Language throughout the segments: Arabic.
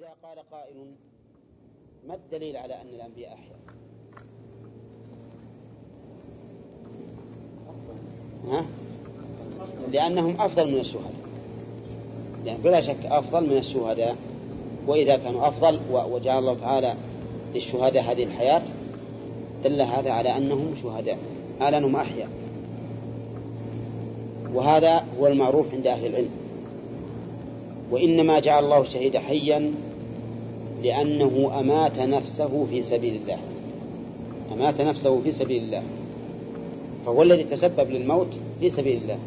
إذا قال قائل ما الدليل على أن الأنبياء أحياء؟ ها؟ لأنهم أفضل من الشهداء. يعني بلا شك أفضل من الشهداء وإذا كانوا أفضل وجعل الله تعالى للشهداء هذه الحياة دل هذا على أنهم شهداء على أنهم أحياء. وهذا هو المعروف عند أهل العلم. وإنما جعل الله الشهيد حيا لأنه أمات نفسه في سبيل الله. أمات نفسه في سبيل الله. فهو الذي تسبب للموت في سبيل الله.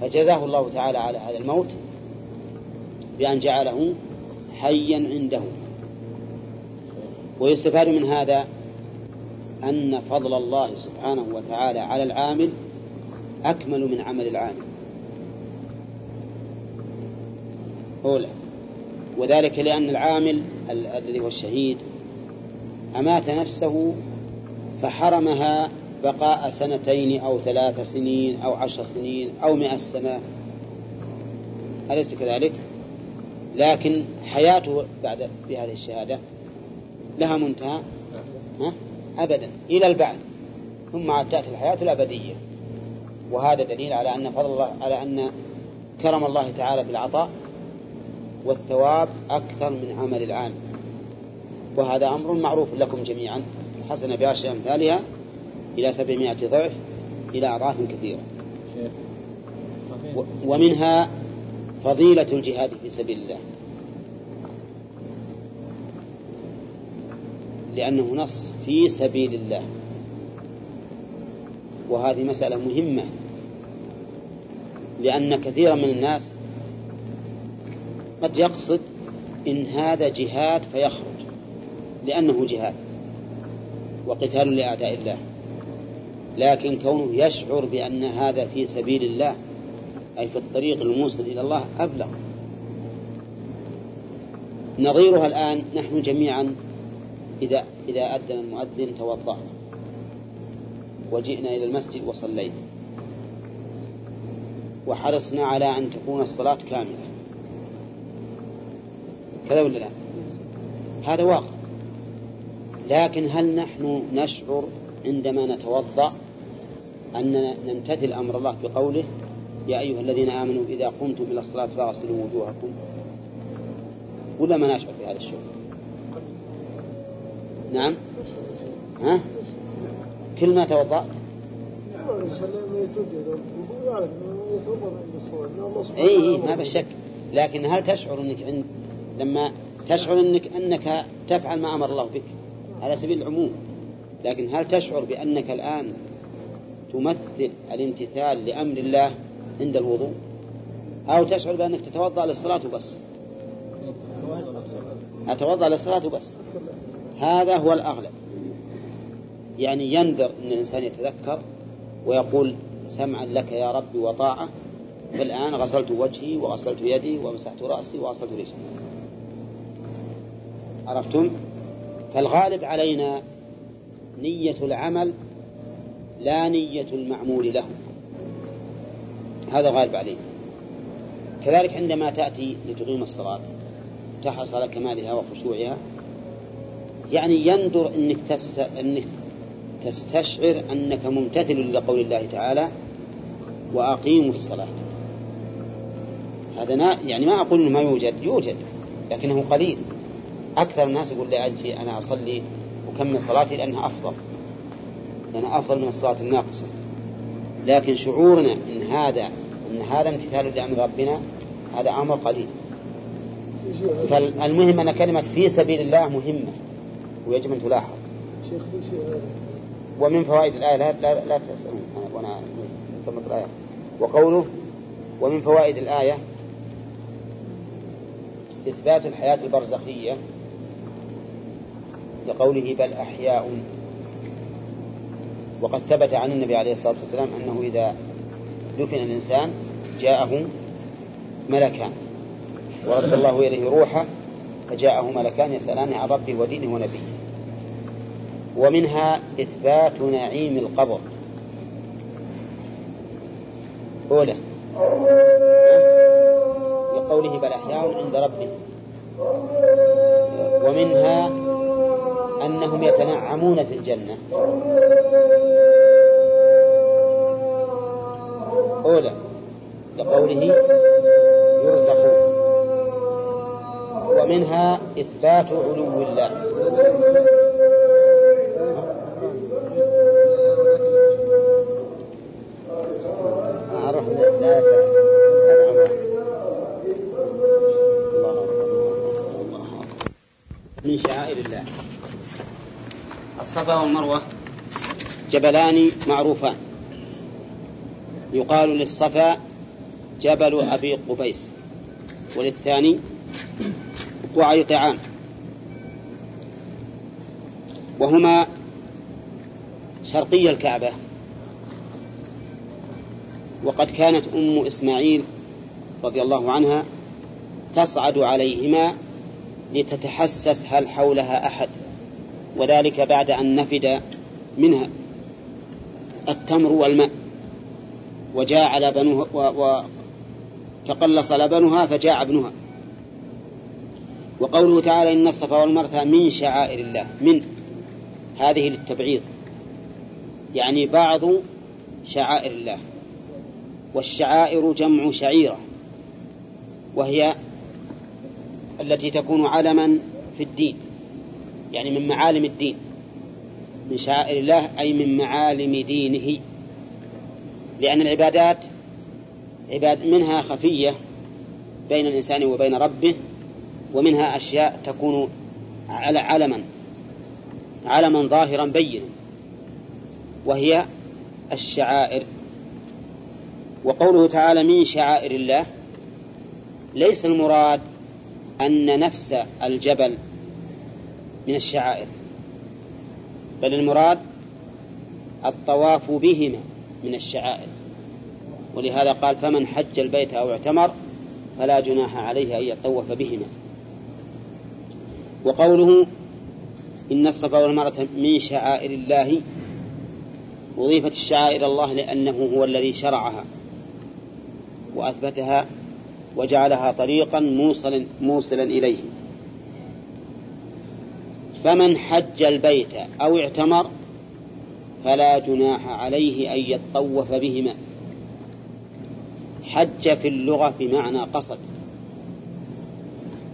فجزاه الله تعالى على هذا الموت بأن جعله حيا عنده. ويستفاد من هذا أن فضل الله سبحانه وتعالى على العامل أكمل من عمل العامل. أولى وذلك لأن العامل الذي هو الشهيد أمات نفسه فحرمها بقاء سنتين أو ثلاث سنين أو عشر سنين أو مئة سنة أليس كذلك؟ لكن حياته بعد بهذه الشهادة لها منتهى ها؟ أبدا إلى البعث ثم عاد تأتي الحياة الأبدية وهذا دليل على أن فضل الله على أن كرم الله تعالى بالعطاء والثواب أكثر من عمل العام وهذا أمر معروف لكم جميعا. الحسنة بعشر أمثالها إلى سبعمائة ضعف إلى أضعاف كثيرة. ومنها فضيلة الجهاد في سبيل الله. لأنه نص في سبيل الله. وهذه مسألة مهمة. لأن كثيرا من الناس قد يقصد إن هذا جهاد فيخرج لأنه جهاد وقتال لأعداء الله. لكن كونه يشعر بأن هذا في سبيل الله أي في الطريق الموصل إلى الله أبلغ. نظيرها الآن نحن جميعا إذا إذا أذن المؤذن توضأنا. وجئنا إلى المسجد وصلينا. وحرصنا على أن تكون الصلاة كاملة. كذا ولا لا؟ هذا واقع. لكن هل نحن نشعر عندما نتوضأ أننا نمتثل أمر الله بقوله يا أيها الذين آمنوا إذا قمتم إلى الصلاة فاغسلوا وجوهكم؟ ولا ما نشعر في هذا الشعور؟ نعم. ها؟ كل ما توضأت؟ اي اي ما بالشك لكن هل تشعر إنك عند لما تشعر انك أنك تفعل ما أمر الله بك. على سبيل العموم. لكن هل تشعر بأنك الآن تمثل الامتثال لأمر الله عند الوضوء؟ أو تشعر بأنك تتوضأ للصلاة بس أتوضأ للصلاة بس هذا هو الأغلب. يعني يندر إن الإنسان يتذكر ويقول سمعا لك يا ربي وطاعة. فالآن غسلت وجهي وغسلت يدي ومسحت رأسي وغسلت رجلي. عرفتم؟ فالغالب علينا نية العمل لا نية المعمول له. هذا غالب علينا. كذلك عندما تأتي لتقيم الصلاة تحرص على كمالها وخشوعها يعني يندر إنك تست... إنك تستشعر أنك ممتثل لقول الله تعالى وأقيموا الصلاة. هذا يعني ما إنه ما يوجد يوجد لكنه قليل. أكثر الناس يقول لي أجي أنا أصلي وكمل صلاتي لأنها أفضل. لأنها أفضل من الصلاة الناقصة. لكن شعورنا إن هذا إن هذا امتثال لأمر ربنا هذا أمر قليل. فالمهم أن كلمة في سبيل الله مهمة ويجب أن تلاحظ. ومن فوائد الآية لا لا, لا تسألون. وأنا الآية. وقوله ومن فوائد الآية إثبات الحياة البرزخية لقوله بل أحياء. وقد ثبت عن النبي عليه الصلاة والسلام أنه إذا دفن الإنسان جاءه ملكان. ورد الله إليه روحه فجاءه ملكان يسألان عن ربه ودينه ونبيه. ومنها إثبات نعيم القبر. أولى. لقوله بل أحياء عند ربه. ومنها أنهم يتنعمون في الجنة. أولى لقوله يرزقون. ومنها إثبات علو الله. أعرف لا من شعائر الله. الصفا والمروة. جبلان معروفان. يقال للصفا جبل أبي قبيس. وللثاني قعي طعام وهما شرقي الكعبة. وقد كانت أم إسماعيل رضي الله عنها تصعد عليهما لتتحسس هل حولها أحد. وذلك بعد أن نفد منها التمر والماء. وجاع لبنها وتقلص لبنها فجاع ابنها. وقوله تعالى إن الصفا والمرثى من شعائر الله من هذه للتبعيض. يعني بعض شعائر الله. والشعائر جمع شعيرة. وهي التي تكون علما في الدين يعني من معالم الدين من شعائر الله أي من معالم دينه. لأن العبادات عباد منها خفية بين الإنسان وبين ربه ومنها أشياء تكون على علما علما ظاهرا بينا وهي الشعائر. وقوله تعالى من شعائر الله ليس المراد أن نفس الجبل من الشعائر بل المراد الطواف بهما من الشعائر. ولهذا قال فمن حج البيت أو اعتمر فلا جناح عليه أن يطوف بهما. وقوله إن الصفا والمروة من شعائر الله أضيفت الشعائر الله لأنه هو الذي شرعها وأثبتها وجعلها طريقا موصلا موصلا إليه. فمن حج البيت أو اعتمر فلا جناح عليه أن يطوف بهما. حج في اللغة بمعنى قصد.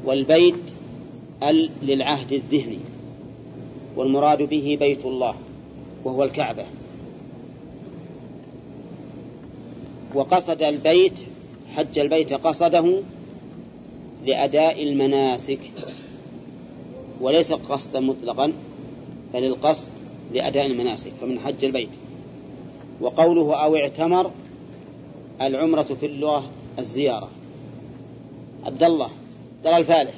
والبيت ال للعهد الذهني. والمراد به بيت الله وهو الكعبة. وقصد البيت حج البيت قصده لأداء المناسك. وليس قصدا مطلقا بل القصد لأداء المناسك فمن حج البيت. وقوله أو اعتمر العمرة في اللغة الزيارة. عبد الله ترى الفالح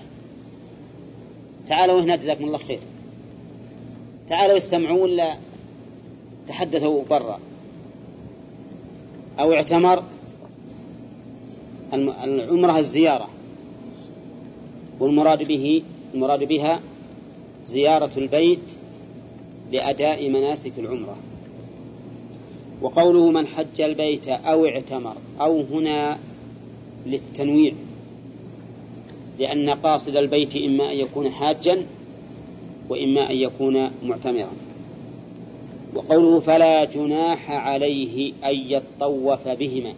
تعالوا هنا جزاكم الله خير. تعالوا استمعوا ولا تحدثوا برا. أو اعتمر العمرة الزيارة. والمراد به المراد بها زيارة البيت لأداء مناسك العمرة. وقوله من حج البيت أو اعتمر أو هنا للتنويع. لأن قاصد البيت إما أن يكون حاجا وإما أن يكون معتمرا. وقوله فلا جناح عليه أن يطوف بهما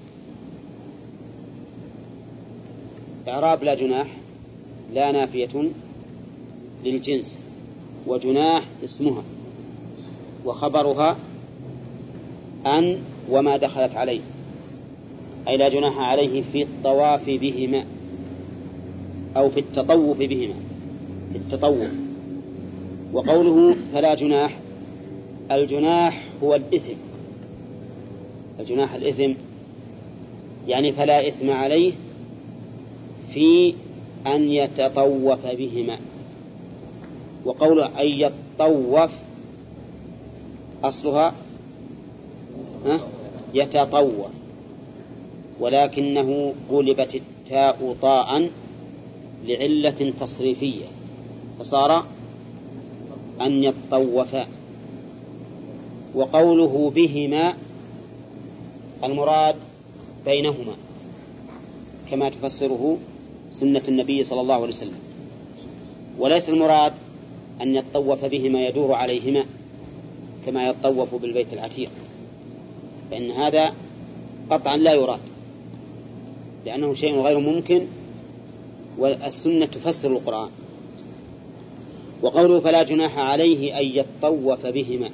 إعراب لا جناح لا نافية للجنس وجناح اسمها وخبرها أن وما دخلت عليه أي لا جناح عليه في الطواف بهما أو في التطوف بهما في التطوف. وقوله فلا جناح الجناح هو الإثم. الجناح الإثم يعني فلا إثم عليه في أن يتطوف بهما. وقول أن يتطوف أصلها يتطوف. ولكنه قلبت التاء طاء لعلة تصريفية. فصار أن يطوفا وقوله بهما المراد بينهما كما تفسره سنة النبي صلى الله عليه وسلم. وليس المراد أن يطوف بهما يدور عليهما كما يطوف بالبيت العتيق فإن هذا قطعا لا يراد لأنه شيء غير ممكن والسنة تفسر القرآن. وقوله فلا جناح عليه أن يطوف بهما.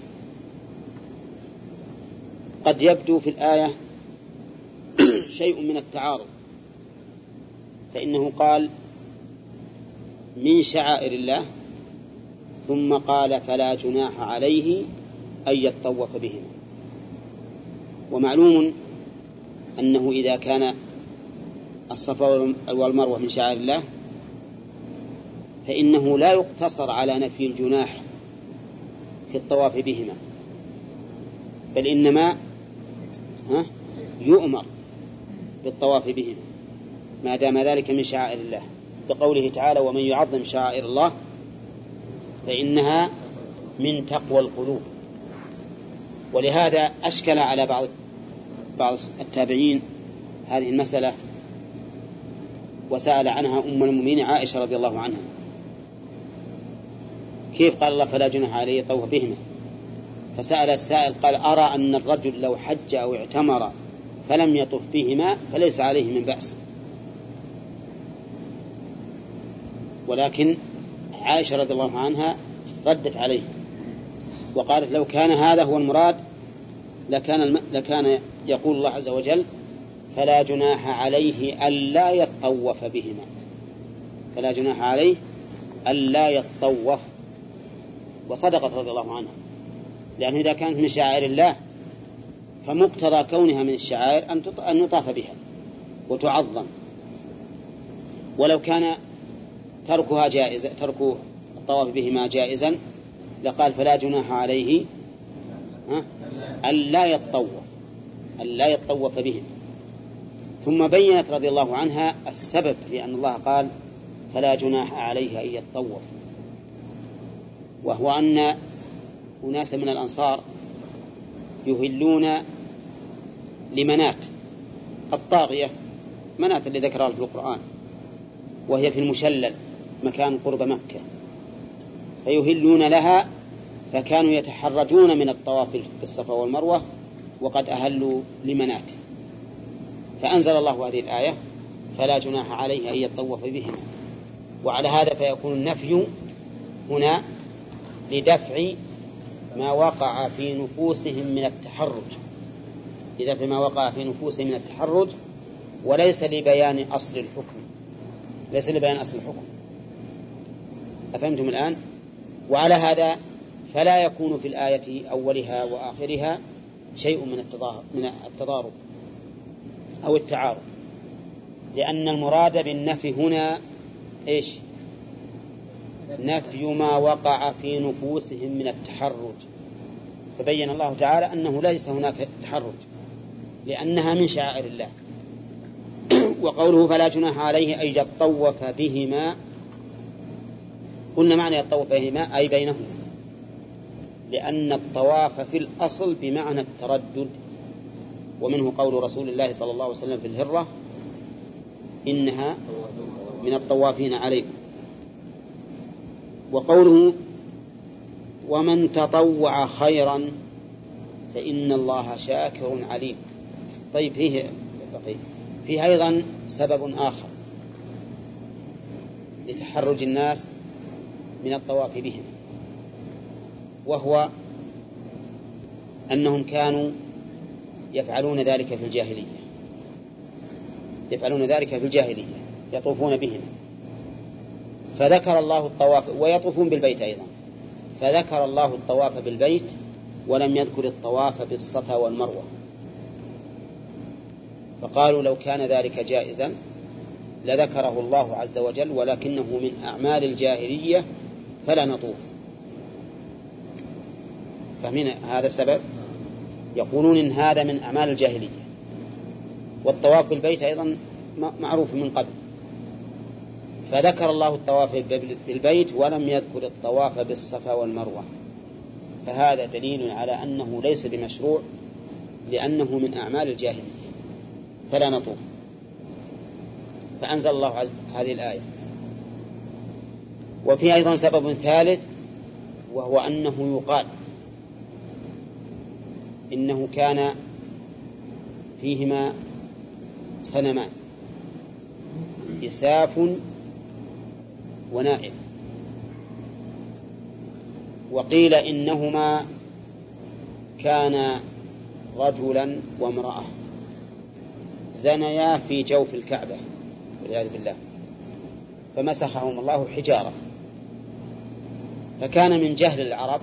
قد يبدو في الآية شيء من التعارض. فإنه قال من شعائر الله ثم قال فلا جناح عليه أن يطوف بهما. ومعلوم أنه إذا كان الصفا والمروة من شعائر الله فإنه لا يقتصر على نفي الجناح في الطواف بهما بل إنما يؤمر بالطواف بهما. ما دام ذلك من شعائر الله. بقوله تعالى ومن يعظم شعائر الله فإنها من تقوى القلوب. ولهذا أشكل على بعض بعض التابعين هذه المسألة وسأل عنها أم المؤمنين عائشة رضي الله عنها. كيف قال الله فلا جناح عليه طوف بهما. فسأل السائل قال أرى أن الرجل لو حج أو اعتمر فلم يطف بهما فليس عليه من بأس. ولكن عائشة رضي الله عنها ردت عليه وقالت لو كان هذا هو المراد لكان الم... لكان يقول الله عز وجل فلا جناح عليه ألا يطوف بهما. فلا جناح عليه ألا يطوف. وصدقت رضي الله عنها. لأنه إذا كانت من شعائر الله فمقتضى كونها من الشعائر أن أن يطاف بها وتعظم. ولو كان تركها جائزة ترك الطواف بهما جائزا لقال فلا جناح عليه ألا يطوف ألا يطوف بهما ثم بينت رضي الله عنها السبب في أن الله قال فلا جناح عليه أن يطوف وهو أن أناسا من الأنصار يهلون لمنات الطاغية منات اللي ذكرها في القرآن وهي في المشلل. مكان قرب مكة. فيهلون لها فكانوا يتحرجون من الطواف بالصفا والمروة وقد أهلوا لمنات فأنزل الله هذه الآية فلا جناح عليه أن يطوف بهما. وعلى هذا فيكون النفي هنا لدفع ما وقع في نفوسهم من التحرج. لدفع ما وقع في نفوسهم من التحرج وليس لبيان أصل الحكم. ليس لبيان أصل الحكم. أفهمتم الآن؟ وعلى هذا فلا يكون في الآية أولها وآخرها شيء من من التضارب أو التعارض. لأن المراد بالنفي هنا إيش؟ نفي ما وقع في نفوسهم من التحرج. فبين الله تعالى أنه ليس هناك تحرج لأنها من شعائر الله. وقوله فلا جناح عليه أن يطوف بهما قلنا معنى يطوف بهما أي بينهما؟ لأن الطواف في الأصل بمعنى التردد ومنه قول رسول الله صلى الله عليه وسلم في الهرة إنها من الطوافين عليكم. وقوله ومن تطوع خيرا فإن الله شاكر عليم. طيب فيه فيه أيضا سبب آخر لتحرج الناس من الطواف بهم وهو أنهم كانوا يفعلون ذلك في الجاهلية. يفعلون ذلك في الجاهلية يطوفون بهم. فذكر الله الطواف ويطوفون بالبيت أيضا. فذكر الله الطواف بالبيت ولم يذكر الطواف بالصفا والمروة. فقالوا لو كان ذلك جائزا لذكره الله عز وجل ولكنه من أعمال الجاهلية فلا نطوف. فاهمين هذا السبب يقولون إن هذا من أعمال الجاهلية. والطواف بالبيت أيضا معروف من قبل. فذكر الله الطواف بالبيت ولم يذكر الطواف بالصفا والمروة. فهذا دليل على أنه ليس بمشروع لأنه من أعمال الجاهلية. فلا نطوف. فأنزل الله هذه الآية. وفي أيضا سبب ثالث وهو أنه يقال إنه كان فيهما صنمان إساف ونائل وقيل إنهما كان رجلا وامرأة. زنيا في جوف الكعبة والعياذ بالله. فمسخهم الله حجارة. فكان من جهل العرب.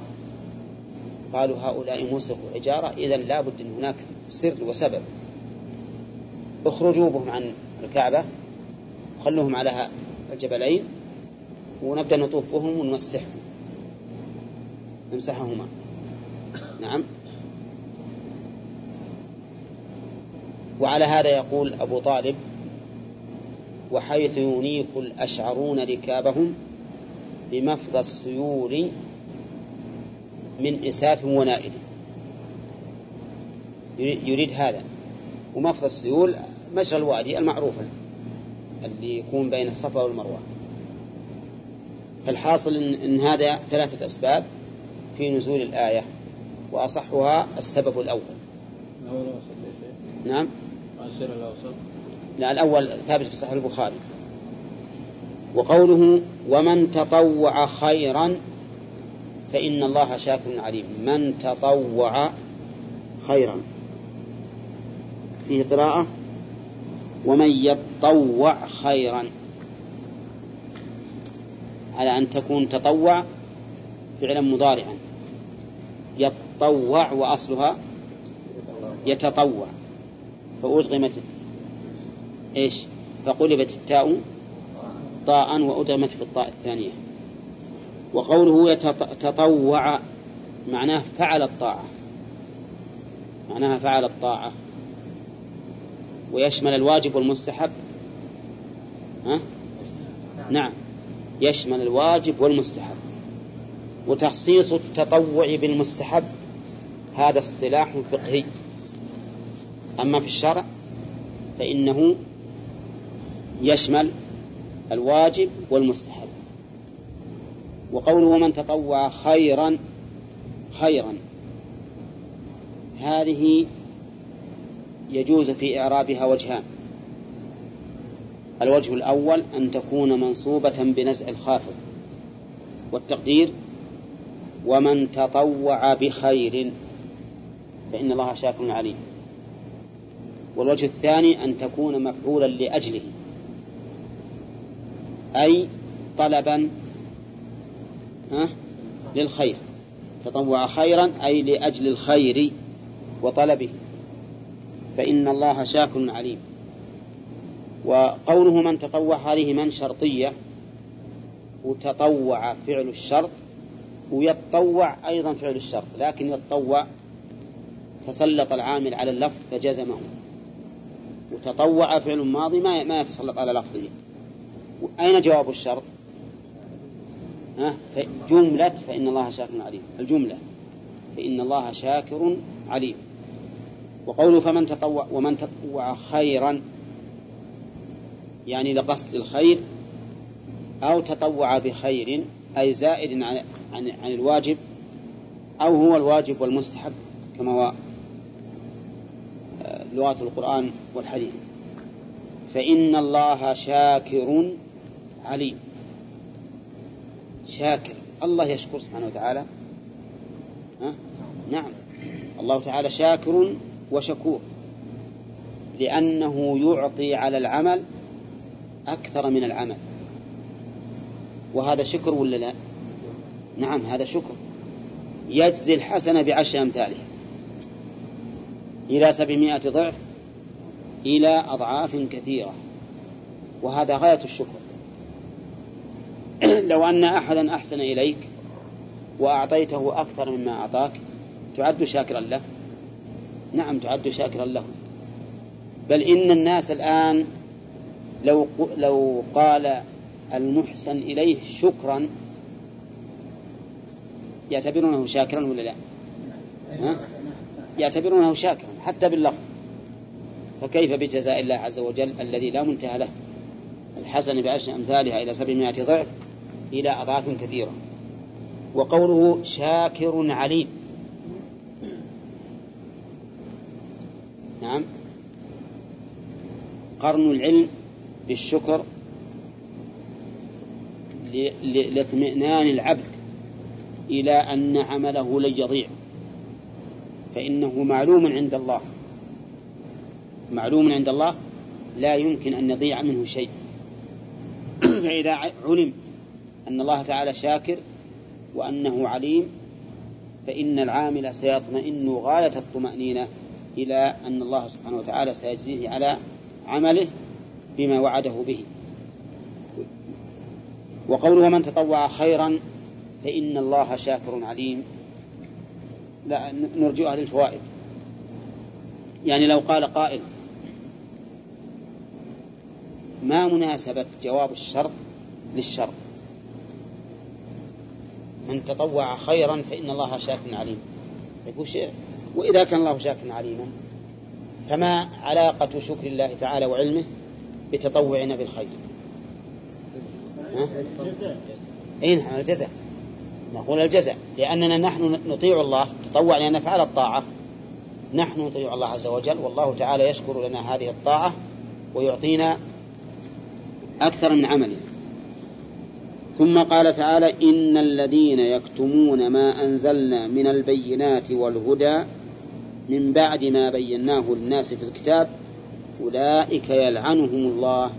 قالوا هؤلاء مسخوا حجارة إذا لابد أن هناك سر وسبب. اخرجوا بهم عن الكعبة خلوهم على الجبلين ونبدأ نطوف بهم ونمسحهم. نمسحهما. نعم. وعلى هذا يقول أبو طالب وحيث ينيخ الأشعرون ركابهم بمفضى السيول من إساف ونائل. يريد هذا. ومفضى السيول مجرى الوادي المعروف اللي يكون بين الصفا والمروة. فالحاصل إن, إن هذا ثلاثة أسباب في نزول الآية وأصحها السبب الأول. نعم. لا الأول ثابت في صحيح البخاري. وقوله ومن تطوع خيرا فإن الله شاكر عليم. من تطوع خيرا. فيه قراءة. ومن يتطوع خيرا. على أن تكون تطوع فعلا مضارعا. يتطوع وأصلها يتطوع. فأدغمت إيش؟ فقلبت التاء طاء وأدغمت في الطاء الثانية. وقوله يتطوع معناه فعل الطاعة. معناها فعل الطاعة. ويشمل الواجب والمستحب. ها؟ نعم. يشمل الواجب والمستحب. وتخصيص التطوع بالمستحب هذا اصطلاح فقهي. أما في الشرع فإنه يشمل الواجب والمستحب. وقوله من تطوع خيرا خيرا. هذه يجوز في إعرابها وجهان. الوجه الأول أن تكون منصوبة بنزع الخافض. والتقدير ومن تطوع بخير فإن الله شاكر عليم. والوجه الثاني أن تكون مفعولا لأجله. أي طلبا ها للخير. تطوع خيرا أي لأجل الخير وطلبه. فإن الله شاكر عليم. وقوله من تطوع هذه من شرطية. وتطوع فعل الشرط ويتطوع أيضا فعل الشرط. لكن يتطوع تسلط العامل على اللفظ فجزمه. وتطوع فعل ماضي ما ما يتسلط على لفظه. أين جواب الشرط؟ ها؟ جملة فإن الله شاكر عليم. الجملة فإن الله شاكر عليم. وقوله فمن تطوع ومن تطوع خيرا يعني لقصد الخير أو تطوع بخير أي زائد عن, عن, عن الواجب أو هو الواجب والمستحب كما هو آه، لغات القرآن والحديث. فإن الله شاكر عليم. شاكر. الله يشكر سبحانه وتعالى. ها؟ نعم. الله تعالى شاكر وشكور. لأنه يعطي على العمل أكثر من العمل. وهذا شكر ولا لا؟ نعم هذا شكر. يجزي الحسنة بعشر أمثالها إلى سبعمائة ضعف إلى أضعاف كثيرة. وهذا غاية الشكر. لو أن أحدا أحسن إليك وأعطيته أكثر مما أعطاك تعد شاكرا له. نعم تعد شاكرا له. بل إن الناس الآن لو لو قال المحسن إليه شكرا يعتبرونه شاكرا ولا لا؟ ها؟ يعتبرونه شاكرا حتى باللفظ. فكيف بجزاء الله عز وجل الذي لا منتهى له؟ الحسن بعشر أمثالها إلى سبعمائة ضعف. إلى أضعاف كثيرة. وقوله شاكر عليم. نعم. قرن العلم بالشكر لاطمئنان العبد إلى أن عمله لن يضيع. فإنه معلوم عند الله. معلوم عند الله لا يمكن أن يضيع منه شيء. فإذا علم أن الله تعالى شاكر وأنه عليم فإن العامل سيطمئن غاية الطمأنينة إلى أن الله سبحانه وتعالى سيجزيه على عمله بما وعده به. وقوله من تطوع خيرا فإن الله شاكر عليم. لا نرجوها للفوائد يعني لو قال قائل ما مناسبة جواب الشرط للشرط من تطوع خيرا فإن الله شاكر عليم. يقول شيء وإذا كان الله شاكر عليما فما علاقة شكر الله تعالى وعلمه بتطوعنا بالخير؟ أي نعم الجزاء. نقول الجزاء لأننا نحن نطيع الله تطوع لأن نفعل الطاعة. نحن نطيع الله عز وجل والله تعالى يشكر لنا هذه الطاعة ويعطينا أكثر من عملنا. ثم قال تعالى إن الذين يكتمون ما أنزلنا من البينات والهدى من بعد ما بيناه للناس في الكتاب أولئك يلعنهم الله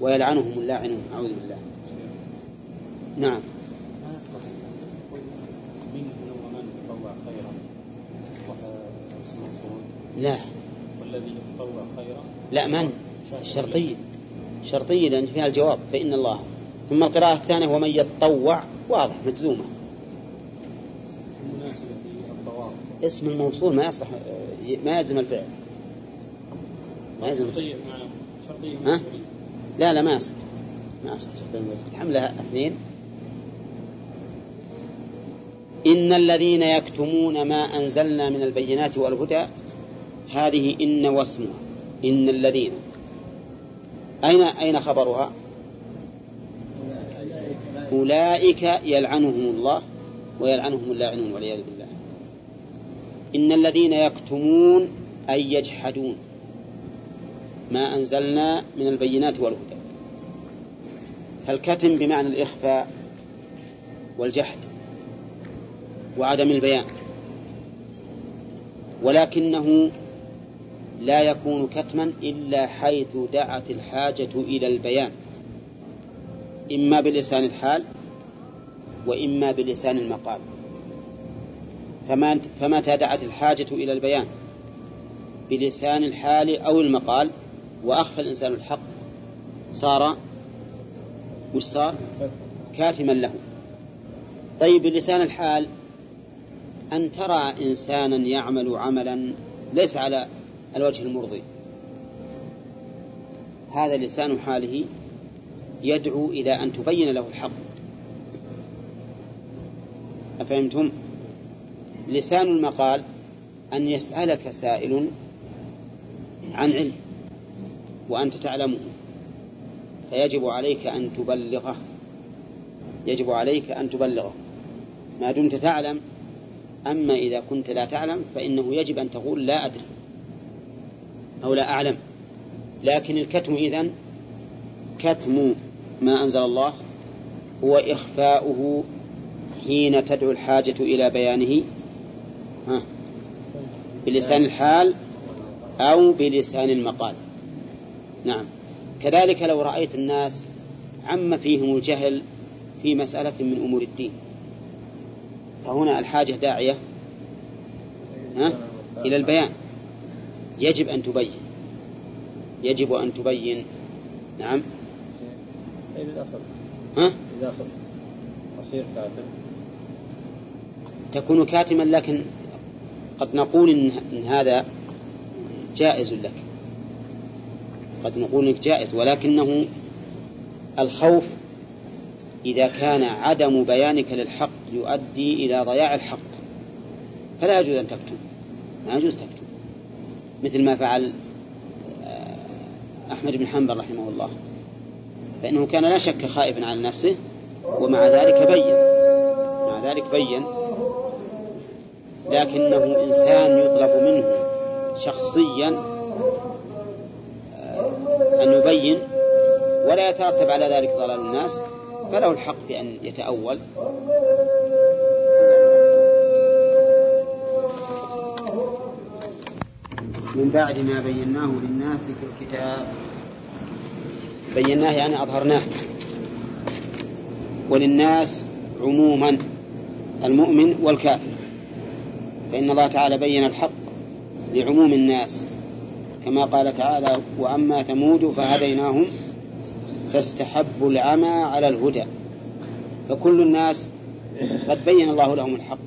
ويلعنهم اللاعنون. أعوذ بالله. نعم. لا. والذي يتطوع خيرا لا من؟ شرطية. شرطية لأن فيها الجواب فإن الله. ثم القراءة الثانية ومن يتطوع. واضح مجزومة. اسم الموصول ما يصلح ما يلزم الفعل. ما يلزم شرطية ها؟ لا لا ما يصلح. ما يصلح حملها اثنين. إن الذين يكتمون ما أنزلنا من البينات والهدى هذه إن واسمها. إن الذين. أين أين خبرها؟ أولئك يلعنهم الله ويلعنهم اللاعنون والعياذ بالله. إن الذين يكتمون أي يجحدون ما أنزلنا من البينات والهدى. فالكتم بمعنى الإخفاء والجحد وعدم البيان. ولكنه لا يكون كتما إلا حيث دعت الحاجة إلى البيان. إما بلسان الحال وإما بلسان المقال. فمتى دعت الحاجة إلى البيان؟ بلسان الحال أو المقال وأخفى الإنسان الحق. صار وش صار؟ كاتما له. طيب بلسان الحال أن ترى إنسانا يعمل عملا ليس على الوجه المرضي. هذا لسان حاله يدعو إلى أن تبين له الحق. أفهمتم؟ لسان المقال أن يسألك سائل عن علم وأنت تعلمه. فيجب عليك أن تبلغه. يجب عليك أن تبلغه. ما دمت تعلم أما إذا كنت لا تعلم فإنه يجب أن تقول لا أدري أو لا أعلم. لكن الكتم إذن كتم. ما أنزل الله هو إخفاؤه حين تدعو الحاجة إلى بيانه ها بلسان الحال أو بلسان المقال. نعم. كذلك لو رأيت الناس عم فيهم الجهل في مسألة من أمور الدين. فهنا الحاجة داعية ها إلى البيان. يجب أن تبين. يجب أن تبين. نعم. إذا ها؟ إذا كاتب. تكون كاتما لكن قد نقول إن, إن هذا جائز لك. قد نقول إنك جائز ولكنه الخوف إذا كان عدم بيانك للحق يؤدي إلى ضياع الحق. فلا يجوز أن تكتب ما يجوز تكتب مثل ما فعل آه، أحمد بن حنبل رحمه الله. فإنه كان لا شك خائفا على نفسه ومع ذلك بين. مع ذلك بين. لكنه إنسان يطلب منه شخصيا آه، أن يبين ولا يترتب على ذلك ضلال الناس فله الحق في أن يتأول. من بعد ما بيناه للناس في الكتاب. بيناه يعني أظهرناه. وللناس عموما المؤمن والكافر. فإن الله تعالى بين الحق لعموم الناس. كما قال تعالى وأما ثمود فهديناهم فاستحبوا العمى على الهدى. فكل الناس قد بين الله لهم الحق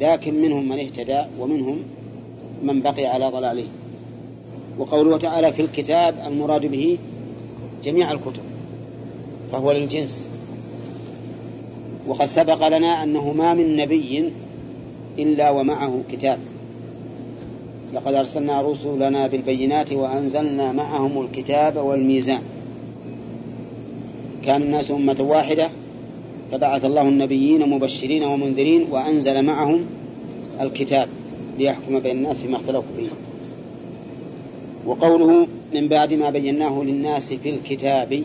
لكن منهم من اهتدى ومنهم من بقي على ضلاله. وقوله تعالى في الكتاب المراد به جميع الكتب فهو للجنس. وقد سبق لنا أنه ما من نبي إلا ومعه كتاب. لقد أرسلنا رسلنا بالبينات وأنزلنا معهم الكتاب والميزان. كان الناس أمة واحدة فبعث الله النبيين مبشرين ومنذرين وأنزل معهم الكتاب ليحكم بين الناس فيما اختلفوا فيه. وقوله من بعد ما بيناه للناس في الكتاب.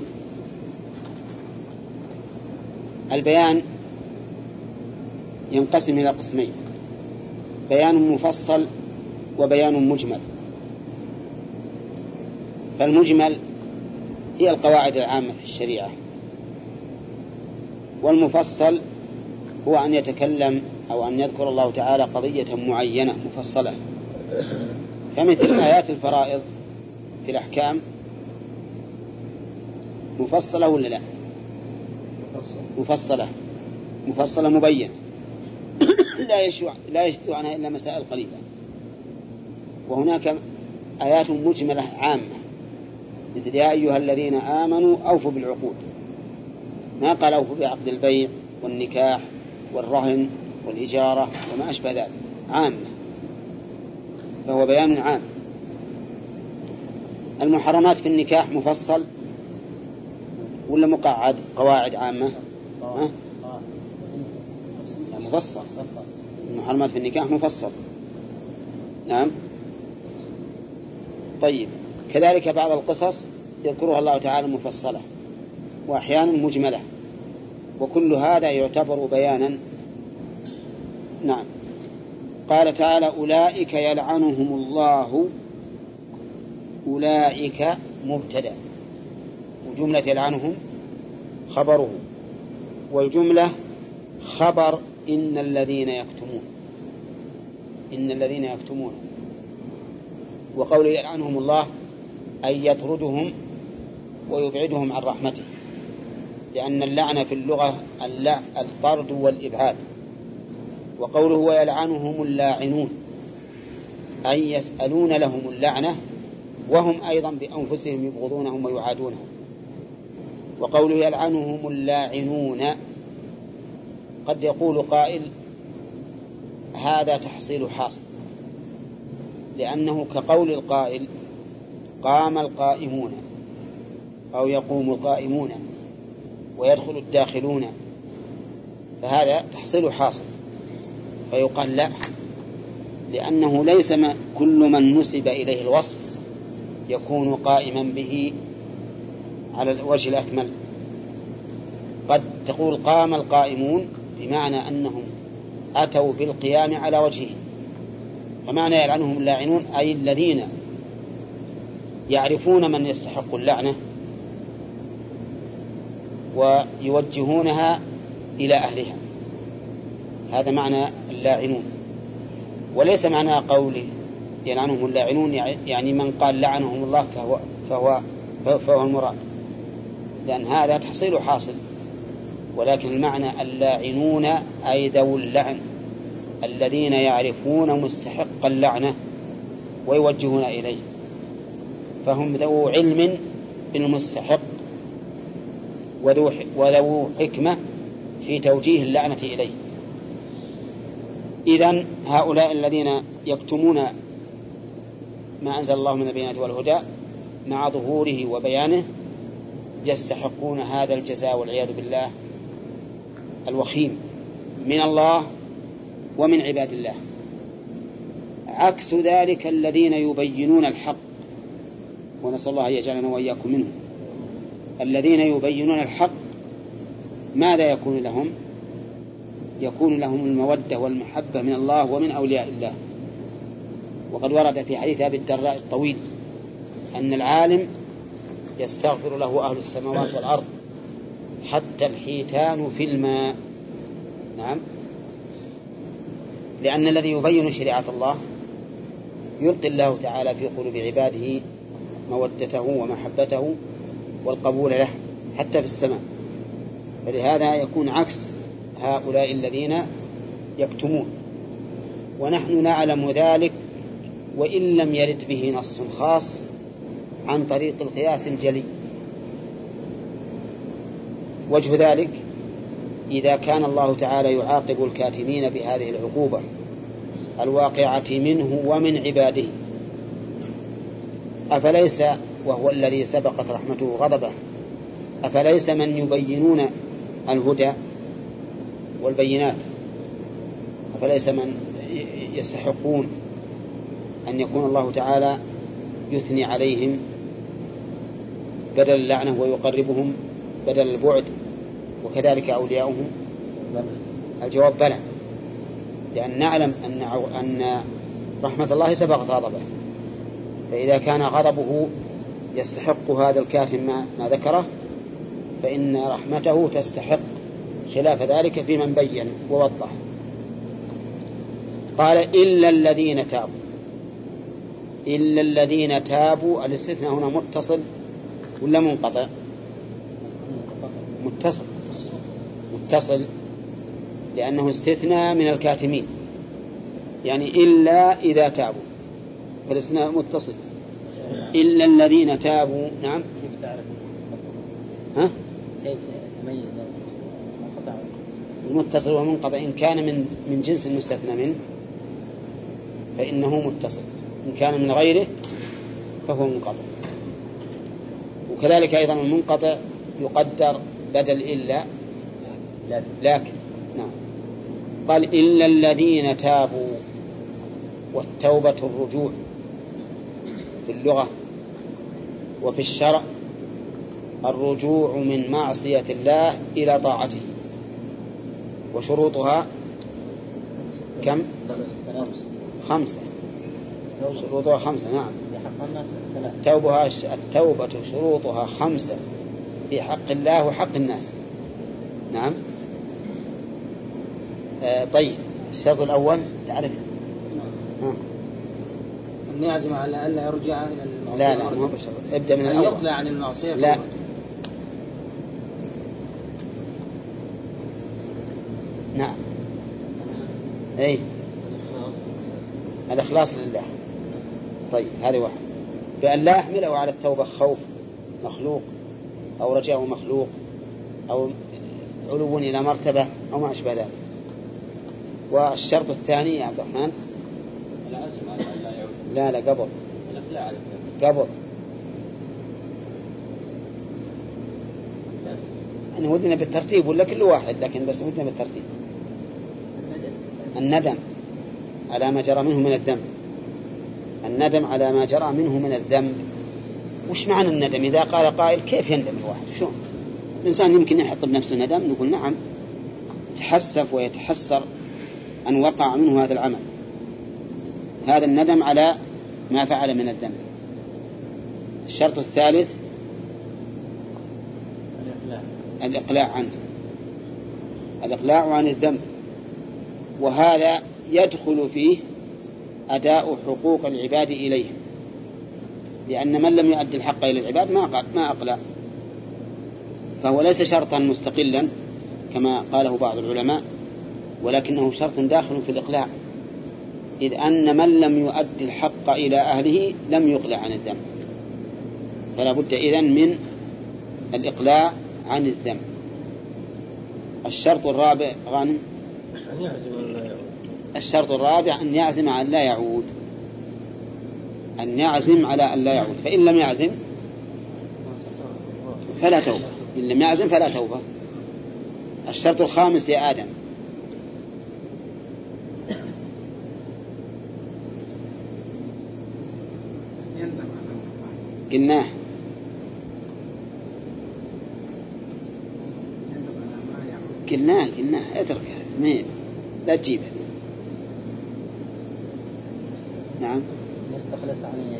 البيان ينقسم إلى قسمين بيان مفصل وبيان مجمل. فالمجمل هي القواعد العامة في الشريعة والمفصل هو أن يتكلم أو أن يذكر الله تعالى قضية معينة مفصلة. فمثل آيات الفرائض في الأحكام مفصلة ولا لا؟ مفصلة. مفصلة مبينة لا يشوع لا يشتو عنها إلا مسائل قليلة. وهناك آيات مجملة عامة. مثل يا أيها الذين آمنوا أوفوا بالعقود. ما قال أوفوا بعقد البيع والنكاح والرهن والإجارة وما أشبه ذلك. عامة. فهو بيان عام. المحرمات في النكاح مفصل ولا مقعد؟ قواعد عامة. ها؟ مفصل. المحرمات في النكاح مفصل. نعم. طيب. كذلك بعض القصص يذكرها الله تعالى مفصلة وأحيانا مجملة وكل هذا يعتبر بيانا. نعم. قال تعالى أولئك يلعنهم الله. أولئك مبتدأ. وجملة يلعنهم خبره. والجملة خبر إن الذين يكتمون. إن الذين يكتمون. وقوله يلعنهم الله أي يطردهم ويبعدهم عن رحمته. لأن اللعنة في اللغة الطرد والإبعاد. وقوله ويلعنهم اللاعنون أي يسألون لهم اللعنة وهم أيضا بأنفسهم يبغضونهم ويعادونهم. وقوله يلعنهم اللاعنون قد يقول قائل هذا تحصيل حاصل لأنه كقول القائل قام القائمون أو يقوم القائمون ويدخل الداخلون فهذا تحصيل حاصل. فيقال لا لأنه ليس كل من نسب إليه الوصف يكون قائما به على الوجه الأكمل. قد تقول قام القائمون بمعنى أنهم أتوا بالقيام على وجهه فمعنى يلعنهم اللاعنون أي الذين يعرفون من يستحق اللعنة ويوجهونها إلى أهلها. هذا معنى اللاعنون. وليس معنى قوله يلعنهم اللاعنون يعني من قال لعنهم الله فهو فهو فهو المراد. لأن هذا تحصيل حاصل. ولكن المعنى اللاعنون أي ذو اللعن الذين يعرفون مستحق اللعنة ويوجهون إليه. فهم ذو علم بالمستحق وذو وذو حكمة في توجيه اللعنة إليه. إذن هؤلاء الذين يكتمون ما أنزل الله من البينات والهدى مع ظهوره وبيانه يستحقون هذا الجزاء والعياذ بالله الوخيم من الله ومن عباد الله. عكس ذلك الذين يبينون الحق ونسأل الله أن يجعلنا وإياكم منهم. الذين يبينون الحق ماذا يكون لهم؟ يكون لهم المودة والمحبة من الله ومن أولياء الله. وقد ورد في حديث أبي الدراء الطويل أن العالم يستغفر له أهل السماوات والأرض حتى الحيتان في الماء. نعم. لأن الذي يبين شريعة الله يلقي الله تعالى في قلوب عباده مودته ومحبته والقبول له حتى في السماء. فلهذا يكون عكس هؤلاء الذين يكتمون. ونحن نعلم ذلك وإن لم يرد به نص خاص عن طريق القياس الجلي. وجه ذلك إذا كان الله تعالى يعاقب الكاتمين بهذه العقوبة الواقعة منه ومن عباده. أفليس وهو الذي سبقت رحمته غضبه؟ أفليس من يبينون الهدى والبينات. أفليس من يستحقون أن يكون الله تعالى يثني عليهم بدل اللعنة ويقربهم بدل البعد وكذلك أولياؤهم؟ الجواب بلى. لأن نعلم أن أن رحمة الله سبقت غضبه فإذا كان غضبه يستحق هذا الكاتم ما, ما ذكره فإن رحمته تستحق خلاف ذلك في من بين ووضح. قال إلا الذين تابوا. إلا الذين تابوا الاستثناء هنا متصل ولا منقطع؟ متصل. متصل. لأنه استثناء من الكاتمين. يعني إلا إذا تابوا. فالاستثناء متصل. إلا الذين تابوا. نعم. ها؟ كيف المتصل والمنقطع إن كان من من جنس المستثنى منه فإنه متصل. إن كان من غيره فهو منقطع. وكذلك أيضا المنقطع يقدر بدل إلا لكن نعم. قال إلا الذين تابوا والتوبة الرجوع في اللغة وفي الشرع الرجوع من معصية الله إلى طاعته. وشروطها كم؟ خمسة. شروطها خمسة نعم. توبها التوبة شروطها خمسة. في حق الله وحق الناس. نعم. آه طيب. الشرط الأول تعرف. أن يعزم على ألا يرجع إلى المعصية لا لا مو بشرط ابدأ من الأول. يقلع عن المعصية لا نعم اي الإخلاص لله. طيب هذه واحد بأن لا يحمله على التوبة خوف مخلوق أو رجاء مخلوق أو علو إلى مرتبة أو ما أشبه ذلك. والشرط الثاني يا عبد الرحمن؟ العزم على أن لا يعود. لا لا قبل. قبل. أنا ودنا بالترتيب ولا كل واحد؟ لكن بس ودنا بالترتيب. الندم على ما جرى منه من الذنب. الندم على ما جرى منه من الذنب. وش معنى الندم؟ إذا قال قائل كيف يندم الواحد؟ شلون الإنسان يمكن يحط بنفسه ندم نقول نعم يتحسف ويتحسر أن وقع منه هذا العمل. هذا الندم على ما فعل من الذنب. الشرط الثالث الإقلاع عنه. الإقلاع عن الذنب. وهذا يدخل فيه أداء حقوق العباد إليه. لأن من لم يؤدي الحق إلى العباد ما ما أقلع. فهو ليس شرطا مستقلا كما قاله بعض العلماء ولكنه شرط داخل في الإقلاع. إذ أن من لم يؤدي الحق إلى أهله لم يقلع عن الذنب. فلا بد إذن من الإقلاع عن الذنب. الشرط الرابع غانم الشرط الرابع أن يعزم على لا يعود. أن يعزم على أن لا يعود. فإن لم يعزم فلا توبة. إن لم يعزم فلا توبة. الشرط الخامس يا آدم. قلناه قلناه قلناه اترك هذا. لا تجيب. هذا نعم يستخلص عن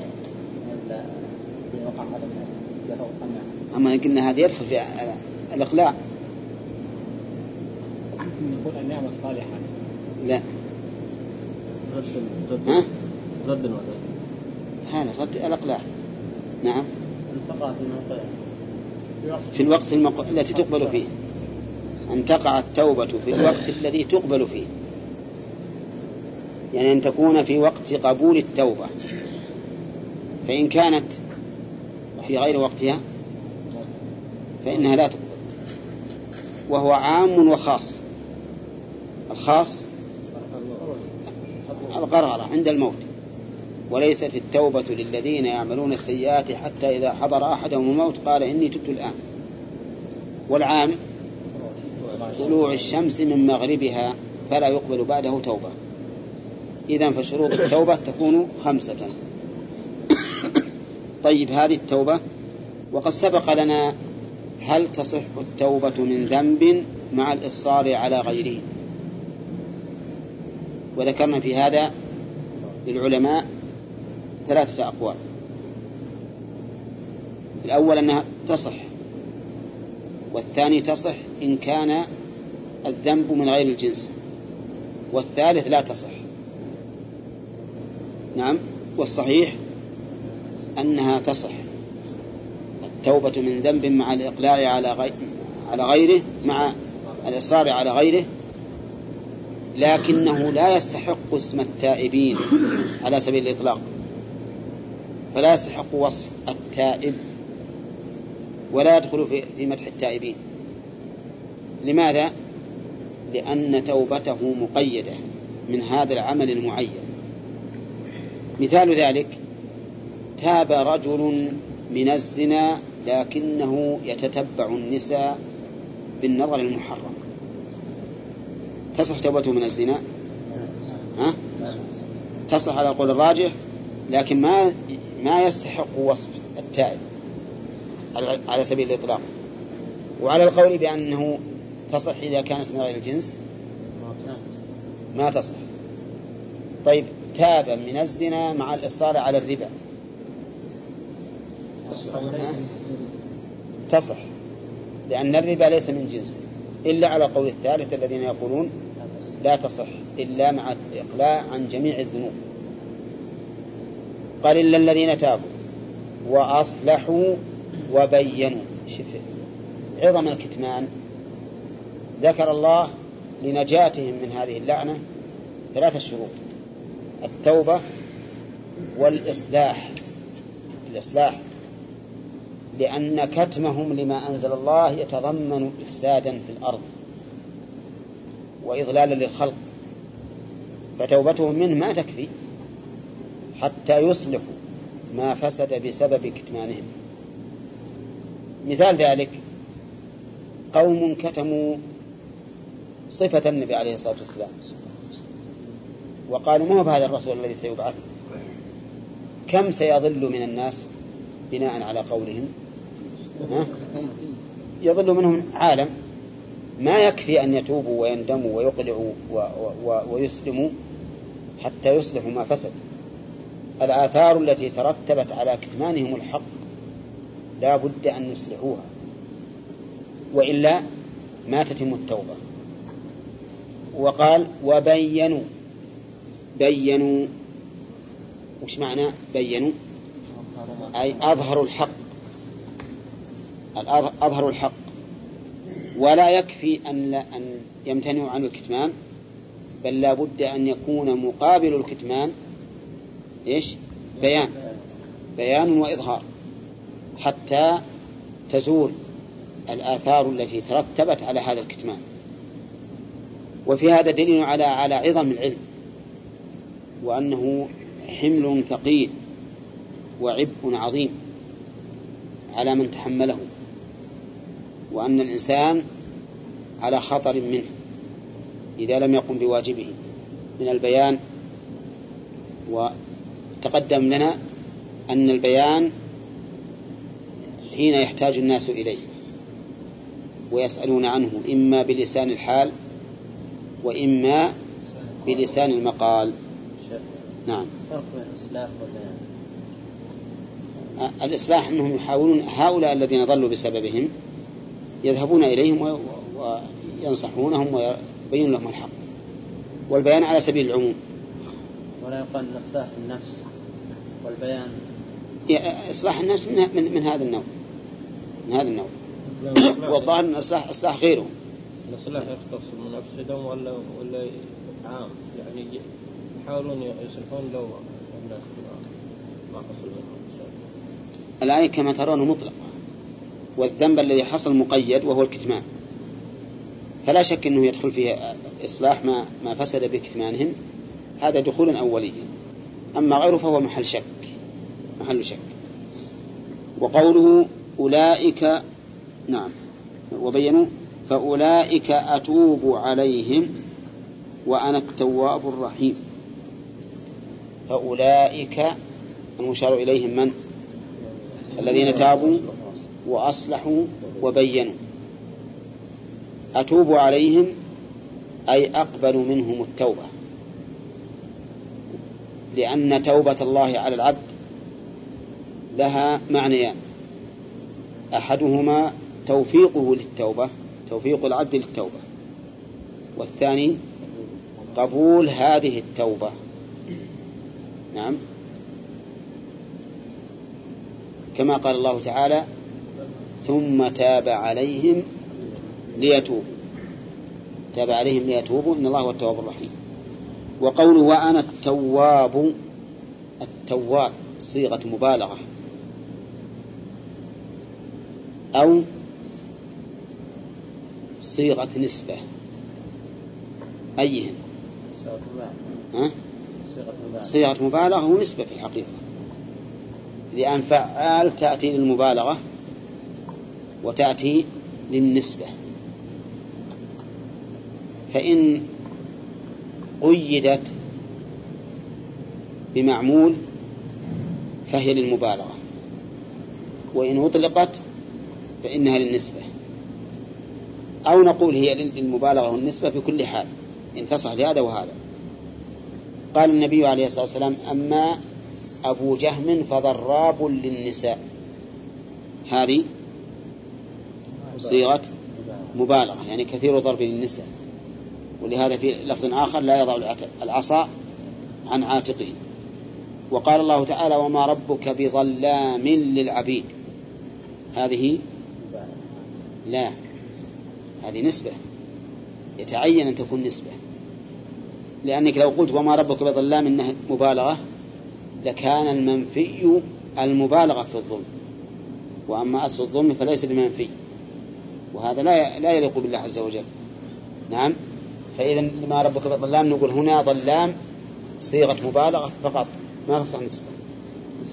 وقع أما قلنا هذا يدخل في الإقلاع يكون النعمة الصالحة. لا. رد ها؟ رد هذا رد الإقلاع نعم. أن تقع في الموقع في الوقت المق... التي تقبل فيه. أن تقع التوبة في الوقت الذي تقبل فيه. يعني أن تكون في وقت قبول التوبة. فإن كانت في غير وقتها فإنها لا تقبل. وهو عام وخاص. الخاص الغرغرة عند الموت. وليست التوبة للذين يعملون السيئات حتى إذا حضر أحدهم الموت قال إني تبت الآن. والعام طلوع الشمس من مغربها فلا يقبل بعده توبة. إذا فشروط التوبة تكون خمسة. طيب هذه التوبة. وقد سبق لنا هل تصح التوبة من ذنب مع الإصرار على غيره؟ وذكرنا في هذا للعلماء ثلاثة أقوال. الأول أنها تصح والثاني تصح إن كان الذنب من غير الجنس والثالث لا تصح. نعم. والصحيح أنها تصح. التوبة من ذنب مع الإقلاع على غي... على غيره مع الإصرار على غيره. لكنه لا يستحق اسم التائبين على سبيل الإطلاق. فلا يستحق وصف التائب. ولا يدخل في, في مدح التائبين. لماذا؟ لأن توبته مقيدة من هذا العمل المعين. مثال ذلك تاب رجل من الزنا لكنه يتتبع النساء بالنظر المحرم. تصح توبته من الزنا؟ ها؟ تصح على القول الراجح لكن ما ما يستحق وصف التائب على سبيل الإطلاق. وعلى القول بأنه تصح إذا كانت من غير الجنس؟ ما تصح. طيب تاب من الزنا مع الإصرار على الربا. تصح. لأن الربا ليس من جنسه إلا على القول الثالث الذين يقولون لا تصح إلا مع الإقلاع عن جميع الذنوب. قال إلا الذين تابوا وأصلحوا وبينوا. شف عظم الكتمان. ذكر الله لنجاتهم من هذه اللعنة ثلاثة شروط. التوبة والإصلاح. الإصلاح. لأن كتمهم لما أنزل الله يتضمن إفسادا في الأرض وإضلالا للخلق. فتوبتهم منه ما تكفي حتى يصلحوا ما فسد بسبب كتمانهم. مثال ذلك قوم كتموا صفة النبي عليه الصلاة والسلام. وقالوا ما هو بهذا الرسول الذي سيبعث. كم سيضل من الناس بناء على قولهم؟ ها؟ يضل منهم عالم. ما يكفي أن يتوبوا ويندموا ويقلعوا ويسلموا حتى يصلحوا ما فسد. الآثار التي ترتبت على كتمانهم الحق لا بد أن يصلحوها. وإلا ما تتم التوبة. وقال وبينوا. بينوا. وش معنى بينوا؟ أي أظهروا الحق. أظهروا الحق. ولا يكفي أن لا أن يمتنعوا عن الكتمان بل لا بد أن يكون مقابل الكتمان إيش؟ بيان. بيان وإظهار. حتى تزول الآثار التي ترتبت على هذا الكتمان. وفي هذا دليل على على عظم العلم. وأنه حمل ثقيل وعبء عظيم على من تحمله وأن الإنسان على خطر منه إذا لم يقم بواجبه من البيان. وتقدم لنا أن البيان حين يحتاج الناس إليه ويسألون عنه إما بلسان الحال وإما بلسان المقال. نعم. فرق بين الإصلاح والبيان. الإصلاح أنهم يحاولون هؤلاء الذين ضلوا بسببهم يذهبون إليهم وينصحونهم ويبين لهم الحق والبيان على سبيل العموم. ولا يقال إصلاح النفس والبيان إصلاح النفس من, من, من هذا النوع. من هذا النوع. والظاهر أن إصلاح إصلاح غيره الإصلاح يختص بمفسدهم ولا ولا عام. يعني يحاولون يصلحون لو الناس ما حصل الآية كما ترون مطلقة. والذنب الذي حصل مقيد وهو الكتمان. فلا شك أنه يدخل فيه إصلاح ما, ما فسد بكتمانهم هذا دخول أولي. أما غيره فهو محل شك. محل شك. وقوله أولئك نعم. وبينوا. فأولئك أتوب عليهم وأنا التواب الرحيم. فأولئك المشار إليهم من؟ الذين تابوا وأصلحوا وبينوا. أتوب عليهم أي أقبل منهم التوبة. لأن توبة الله على العبد لها معنيان. أحدهما توفيقه للتوبة توفيق العبد للتوبة. والثاني قبول هذه التوبة. نعم. كما قال الله تعالى ثم تاب عليهم ليتوبوا. تاب عليهم ليتوبوا إن الله هو التواب الرحيم. وقوله وأنا التواب التواب صيغة مبالغة. أو صيغة نسبة. أيهن؟ ها؟ صيغة مبالغة ونسبة في الحقيقة. لأن فعال تأتي للمبالغة وتأتي للنسبة. فإن قيدت بمعمول فهي للمبالغة. وإن أطلقت فإنها للنسبة. أو نقول هي للمبالغة والنسبة في كل حال. إن تصح لهذا وهذا. قال النبي عليه الصلاة والسلام أما أبو جهم فضراب للنساء. هذه صيغة مبالغة يعني كثير ضرب للنساء. ولهذا في لفظ آخر لا يضع العصا عن عاتقه. وقال الله تعالى وما ربك بظلام للعبيد. هذه لا هذه نسبة. يتعين أن تكون نسبة. لأنك لو قلت وما ربك بظلام إنها مبالغة لكان المنفي المبالغة في الظلم. وأما أصل الظلم فليس بمنفي. وهذا لا لا يليق بالله عز وجل. نعم؟ فإذا لما ربك بظلام نقول هنا ظلام صيغة مبالغة فقط ما تصح نسبة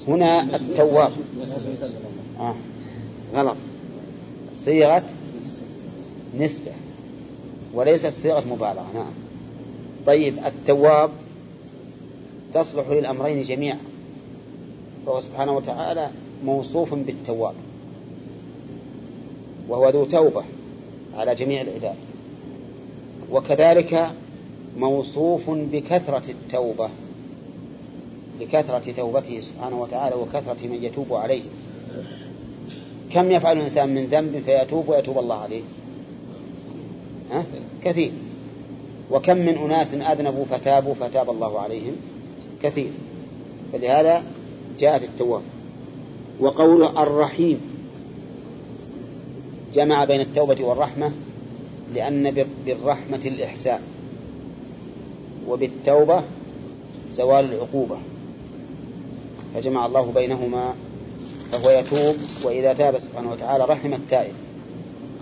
هنا التواب. آه. غلط. صيغة نسبة وليست صيغة مبالغة. نعم. طيب التواب تصلح للأمرين جميعا. فهو سبحانه وتعالى موصوف بالتواب. وهو ذو توبة على جميع العباد. وكذلك موصوف بكثرة التوبة لكثرة توبته سبحانه وتعالى وكثرة من يتوب عليه. كم يفعل الإنسان من ذنب فيتوب ويتوب الله عليه؟ ها؟ كثير. وكم من أناس أذنبوا فتابوا فتاب الله عليهم كثير. فلهذا جاءت التواب وقوله الرحيم جمع بين التوبة والرحمة لأن بالرحمة الإحسان وبالتوبة زوال العقوبة. فجمع الله بينهما فهو يتوب وإذا تاب سبحانه وتعالى رحم التائب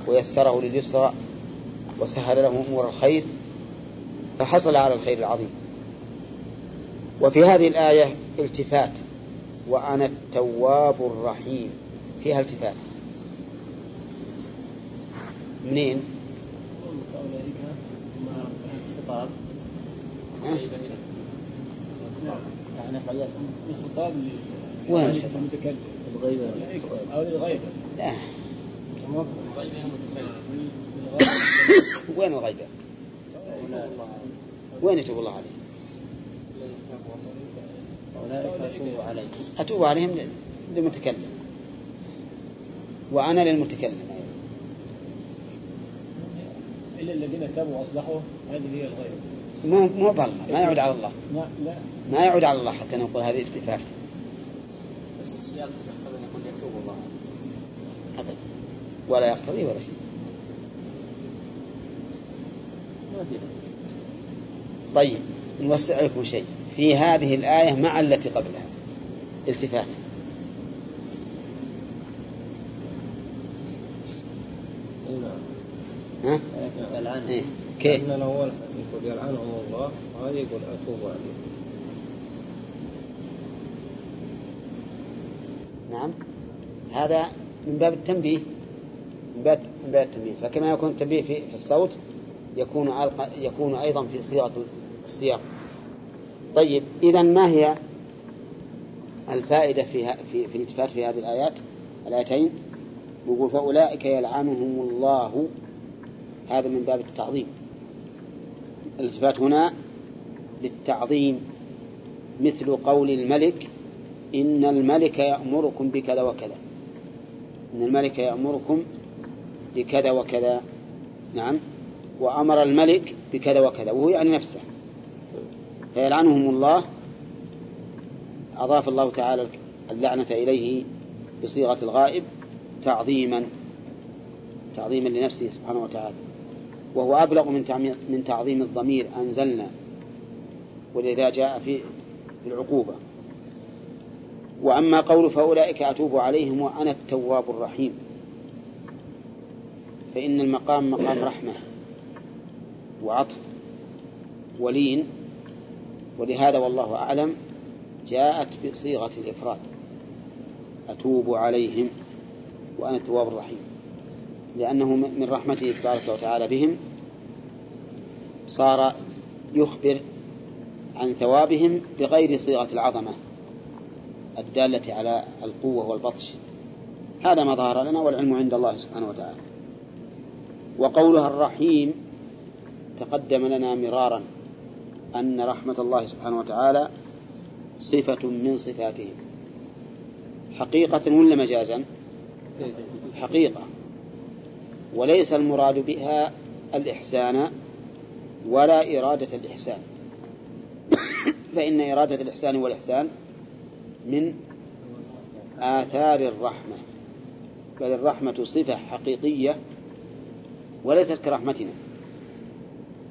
ويسره لليسرى وسهل له أمور الخير فحصل على الخير العظيم وفي هذه الآية التفات وأنا التواب الرحيم فيها التفات منين؟ وين الخطاب؟ الغيبة أو للغيبة لا وين الغيبة؟ وين يتوب الله عليهم؟ أولئك أتوب عليهم أتوب عليهم للمتكلم. وأنا للمتكلم. أيضا إلا الذين تابوا وأصلحوا هذه هي الغيبة مو مو بالله ما يعود على الله. لا لا. ما يعود على الله حتى نقول هذه التفافت بس السياق يقتضي أن يقول يتوب الله أبدا. ولا يقتضي ولا شيء. ما في. طيب نوسع لكم شيء. في هذه الآية مع التي قبلها. التفات. نعم ها؟ إيه؟ كيف؟ لأن الأول يقول يلعنهم الله وهذا يقول أتوب عليهم. نعم. هذا من باب التنبيه. من باب من باب التنبيه. فكما يكون التنبيه في, في الصوت يكون يكون أيضا في صيغة السياق. طيب إذا ما هي الفائدة في في في الالتفات في هذه الآيات؟ الآيتين يقول فأولئك يلعنهم الله. هذا من باب التعظيم. الالتفات هنا للتعظيم. مثل قول الملك إن الملك يأمركم بكذا وكذا. إن الملك يأمركم بكذا وكذا. نعم. وأمر الملك بكذا وكذا وهو يعني نفسه. فيلعنهم الله. أضاف الله تعالى اللعنة إليه بصيغة الغائب تعظيما تعظيما لنفسه سبحانه وتعالى. وهو أبلغ من من تعظيم الضمير أنزلنا. ولذا جاء في العقوبة. وأما قول فأولئك أتوب عليهم وأنا التواب الرحيم. فإن المقام مقام رحمة وعطف ولين ولهذا والله أعلم جاءت بصيغة الإفراد. أتوب عليهم وأنا التواب الرحيم. لأنه من رحمته تبارك وتعالى بهم صار يخبر عن ثوابهم بغير صيغة العظمة الدالة على القوة والبطش. هذا ما ظهر لنا والعلم عند الله سبحانه وتعالى. وقولها الرحيم تقدم لنا مرارا. أن رحمة الله سبحانه وتعالى صفة من صفاته. حقيقة ولا مجازا؟ حقيقة. وليس المراد بها الإحسان ولا إرادة الإحسان. فإن إرادة الإحسان والإحسان من آثار الرحمة. بل الرحمة صفة حقيقية وليست كرحمتنا.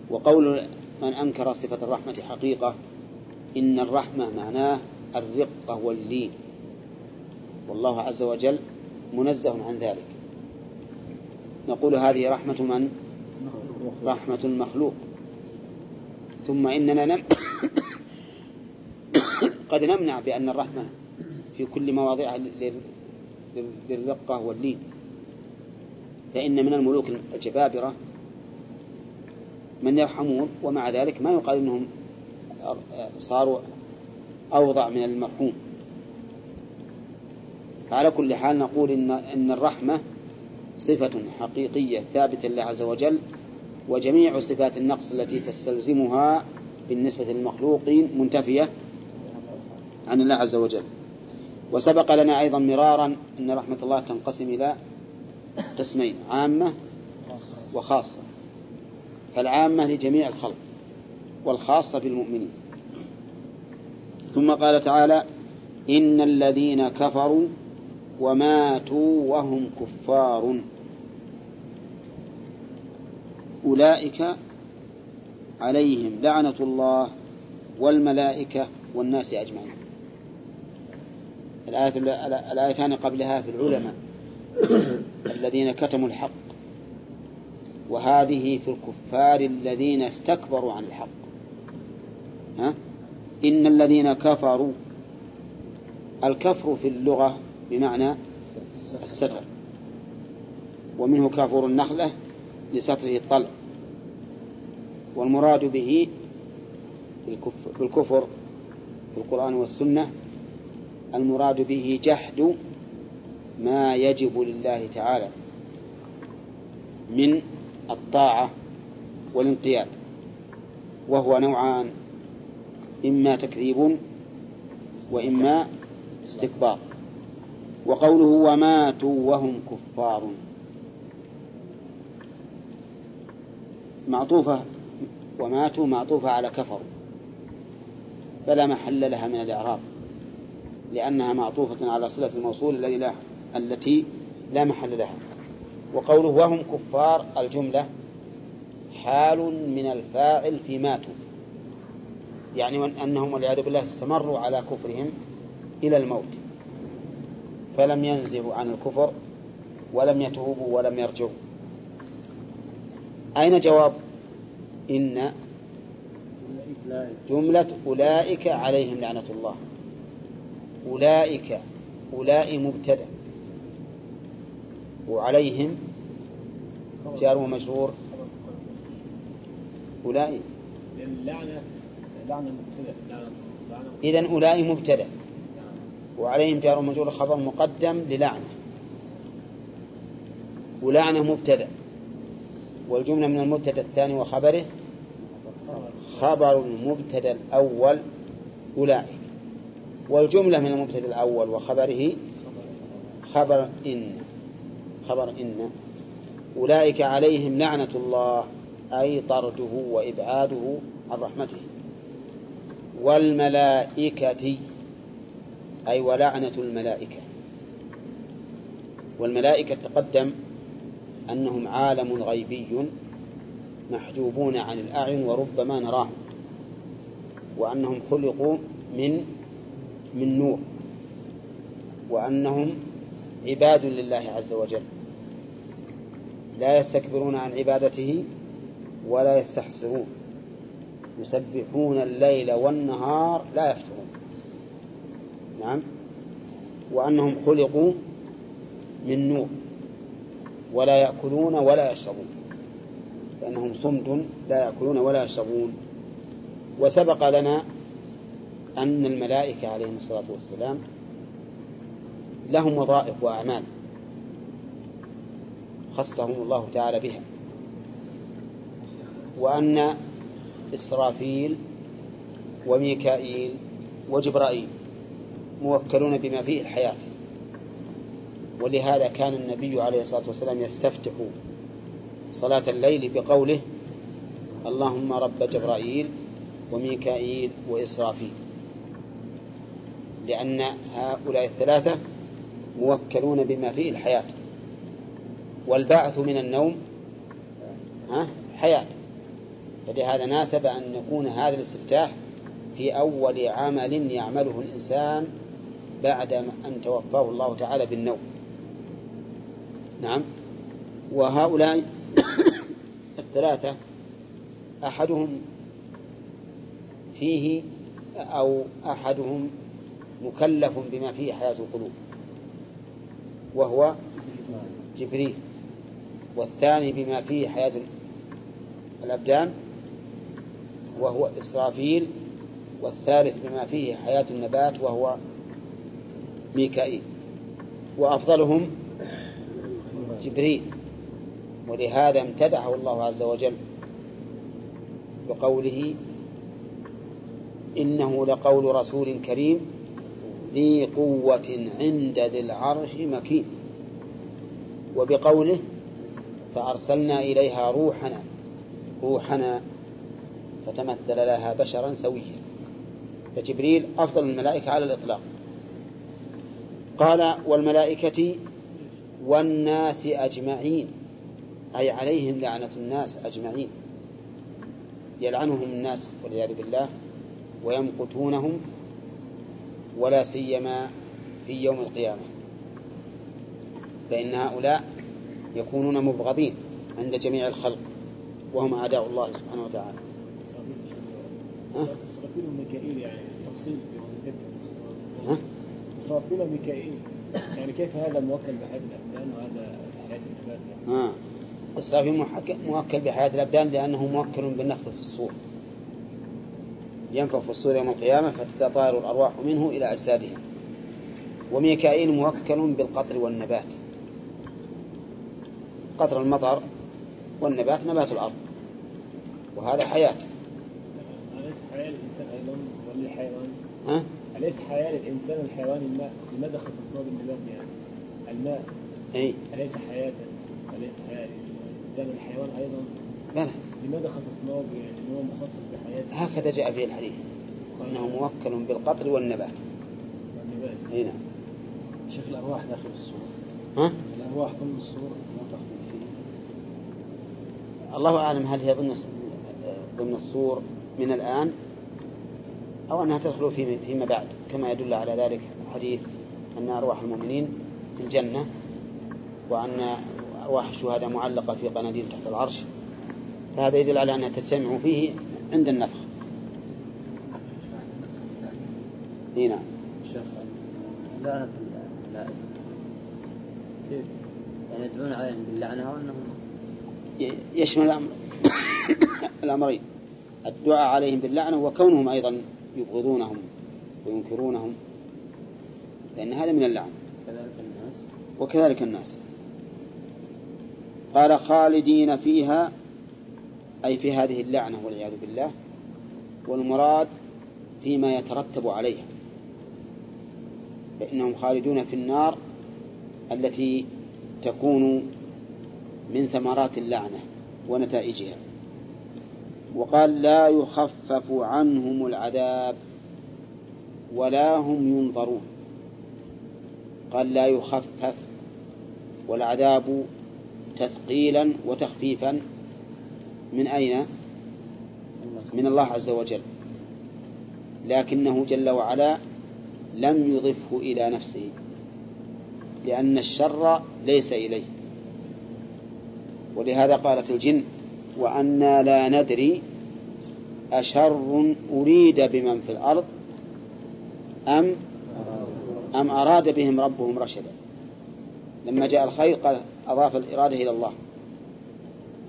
وقول من أنكر صفة الرحمة حقيقة إن الرحمة معناه الرقة واللين والله عز وجل منزه عن ذلك. نقول هذه رحمة من؟ رحمة المخلوق ثم إننا نم قد نمنع بأن الرحمة في كل مواضعها لل- لل- للرقة واللين فإن من الملوك الجبابرة من يرحمون ومع ذلك ما يقال أنهم صاروا أوضع من المرحوم. على كل حال نقول إن, إن الرحمة صفة حقيقية ثابتة لله عز وجل وجميع صفات النقص التي تستلزمها بالنسبة للمخلوقين منتفية عن الله عز وجل. وسبق لنا أيضا مرارا أن رحمة الله تنقسم إلى قسمين عامة وخاصة. فالعامة لجميع الخلق والخاصة بالمؤمنين. ثم قال تعالى إن الذين كفروا وماتوا وهم كفار. أولئك عليهم لعنة الله والملائكة والناس أجمعين. الآية الآيتان قبلها في العلماء. الذين كتموا الحق وهذه في الكفار الذين استكبروا عن الحق. ها؟ إن الذين كفروا الكفر في اللغة بمعنى الستر. ومنه كافور النخلة لستره الطلع. والمراد به بالكفر, في القرآن والسنة المراد به جحد ما يجب لله تعالى من الطاعة والانقياد وهو نوعان إما تكذيب وإما استكبار. وقوله وماتوا وهم كفار. معطوفة وماتوا معطوفة على كفروا فلا محل لها من الإعراب لأنها معطوفة على صلة الموصول الذي لا التي لا محل لها. وقوله وهم كفار الجملة حال من الفاعل في ماتوا. يعني أنهم والعياذ بالله استمروا على كفرهم إلى الموت. فلم ينزلوا عن الكفر ولم يتوبوا ولم يرجعوا. أين جواب؟ إن جملة أولئك عليهم لعنة الله. أولئك أولئك مبتدأ. وعليهم جار ومجرور أولئك. إذن أولئك مبتدأ. وعليهم جار ومجرور خبر مقدم للعنة. ولعنة مبتدأ. والجملة من المبتدأ الثاني وخبره خبر المبتدأ الأول أولئك. والجملة من المبتدأ الأول وخبره خبر إن. خبر إن أولئك عليهم لعنة الله أي طرده وإبعاده عن رحمته. والملائكة أي ولعنة الملائكة. والملائكة تقدم أنهم عالم غيبي محجوبون عن الأعين وربما نراهم وأنهم خلقوا من من نور وأنهم عباد لله عز وجل. لا يستكبرون عن عبادته ولا يستحسرون. يسبحون الليل والنهار لا يفترون. نعم. وأنهم خلقوا من نور. ولا يأكلون ولا يشربون. لأنهم صمد لا يأكلون ولا يشربون. وسبق لنا أن الملائكة عليهم الصلاة والسلام لهم وظائف وأعمال. خصهم الله تعالى بها وأن إسرافيل وميكائيل وجبرائيل موكلون بما فيه الحياة. ولهذا كان النبي عليه الصلاة والسلام يستفتح صلاة الليل بقوله اللهم رب جبرائيل وميكائيل وإسرافيل. لأن هؤلاء الثلاثة موكلون بما فيه الحياة. والبعث من النوم حياة. فلهذا ناسب أن يكون هذا الاستفتاح في أول عمل يعمله الإنسان بعد أن توفاه الله تعالى بالنوم. نعم. وهؤلاء الثلاثة أحدهم فيه أو أحدهم مكلف بما فيه حياة القلوب وهو جبريل. والثاني بما فيه حياة الأبدان وهو إسرافيل والثالث بما فيه حياة النبات وهو ميكائيل. وأفضلهم جبريل ولهذا امتدحه الله عز وجل بقوله إنه لقول رسول كريم ذي قوة عند ذي العرش مكين. وبقوله فأرسلنا إليها روحنا روحنا فتمثل لها بشرا سويا. فجبريل أفضل الملائكة على الإطلاق. قال والملائكة والناس أجمعين أي عليهم لعنة الناس أجمعين. يلعنهم الناس والعياذ بالله ويمقتونهم ولا سيما في يوم القيامة. فإن هؤلاء يكونون مبغضين عند جميع الخلق وهم أعداء الله سبحانه وتعالى. إسرافيل وميكائيل يعني تفصيل؟ إسرافيل وميكائيل يعني كيف هذا موكل بحياة الأبدان وهذا بحياة يعني؟ آه. إسرافيل موكل بحياة الأبدان لأنه موكل بالنفخ في الصور. ينفخ في الصور يوم القيامة فتتطاير الأرواح منه إلى أجسادها وميكائيل موكل بالقطر والنبات. قطر المطر والنبات نبات الأرض وهذا حياة أليس حياة الإنسان أيضا والحيوان؟ ها؟ أليس حياة الإنسان والحيوان الماء؟ لماذا خصصناه بالنبات يعني؟ الماء أي أليس حياة؟ أليس حياة الإنسان والحيوان أيضا؟ بلى لماذا خصصناه يعني هو مخصص بحياة هكذا جاء في الحديث أنه موكل بالقطر والنبات النبات؟ أي نعم شيخ الأرواح داخل الصور ها؟ الأرواح ضمن الصور ما فيه الله أعلم هل هي ضمن ضمن الصور من الآن أو أنها تدخل في فيما بعد كما يدل على ذلك حديث أن أرواح المؤمنين في الجنة وأن أرواح الشهداء معلقة في قناديل تحت العرش فهذا يدل على أنها تجتمع فيه عند النفخ. إي نعم. شيخ الملائكة كيف؟ يعني يدعون عليهم باللعنة وأنهم يشمل الأمر. الأمرين الدعاء عليهم باللعنة وكونهم أيضا يبغضونهم وينكرونهم لأن هذا من اللعن. كذلك الناس. وكذلك الناس. قال خالدين فيها أي في هذه اللعنة والعياذ بالله والمراد فيما يترتب عليها. فإنهم خالدون في النار التي تكون من ثمرات اللعنة ونتائجها. وقال لا يخفف عنهم العذاب ولا هم ينظرون. قال لا يخفف والعذاب تثقيلا وتخفيفا من أين؟ من الله عز وجل. لكنه جل وعلا لم يضفه إلى نفسه لأن الشر ليس إليه. ولهذا قالت الجن وأنا لا ندري أشر أريد بمن في الأرض أم أم أراد بهم ربهم رشدا. لما جاء الخير قال أضاف الإرادة إلى الله.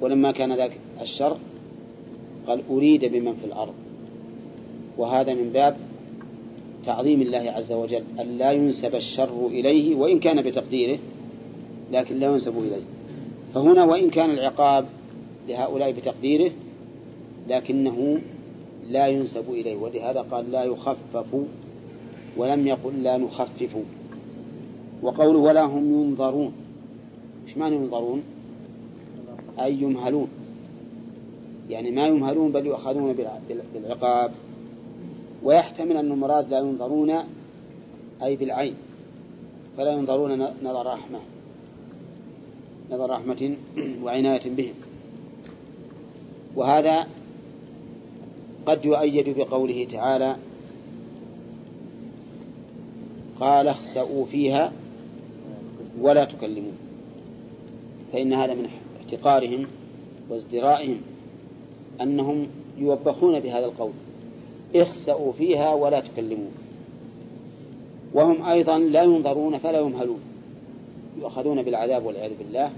ولما كان ذاك الشر قال أريد بمن في الأرض. وهذا من باب تعظيم الله عز وجل أن لا ينسب الشر إليه وإن كان بتقديره لكن لا ينسب إليه. فهنا وإن كان العقاب لهؤلاء بتقديره لكنه لا ينسب إليه ولهذا قال لا يخفف ولم يقل لا نخفف. وقوله ولا هم ينظرون. إيش معنى ينظرون؟ أي يمهلون. يعني ما يمهلون بل يؤخذون بالع- بالعقاب. ويحتمل أن المراد لا ينظرون أي بالعين. فلا ينظرون نظر رحمة. نظر رحمة وعناية بهم. وهذا قد يؤيد بقوله تعالى قال اخسأوا فيها ولا تكلمون. فإن هذا من احتقارهم وازدرائهم أنهم يوبخون بهذا القول اخسأوا فيها ولا تكلمون. وهم أيضا لا ينظرون فلا يمهلون. يؤخذون بالعذاب والعياذ بالله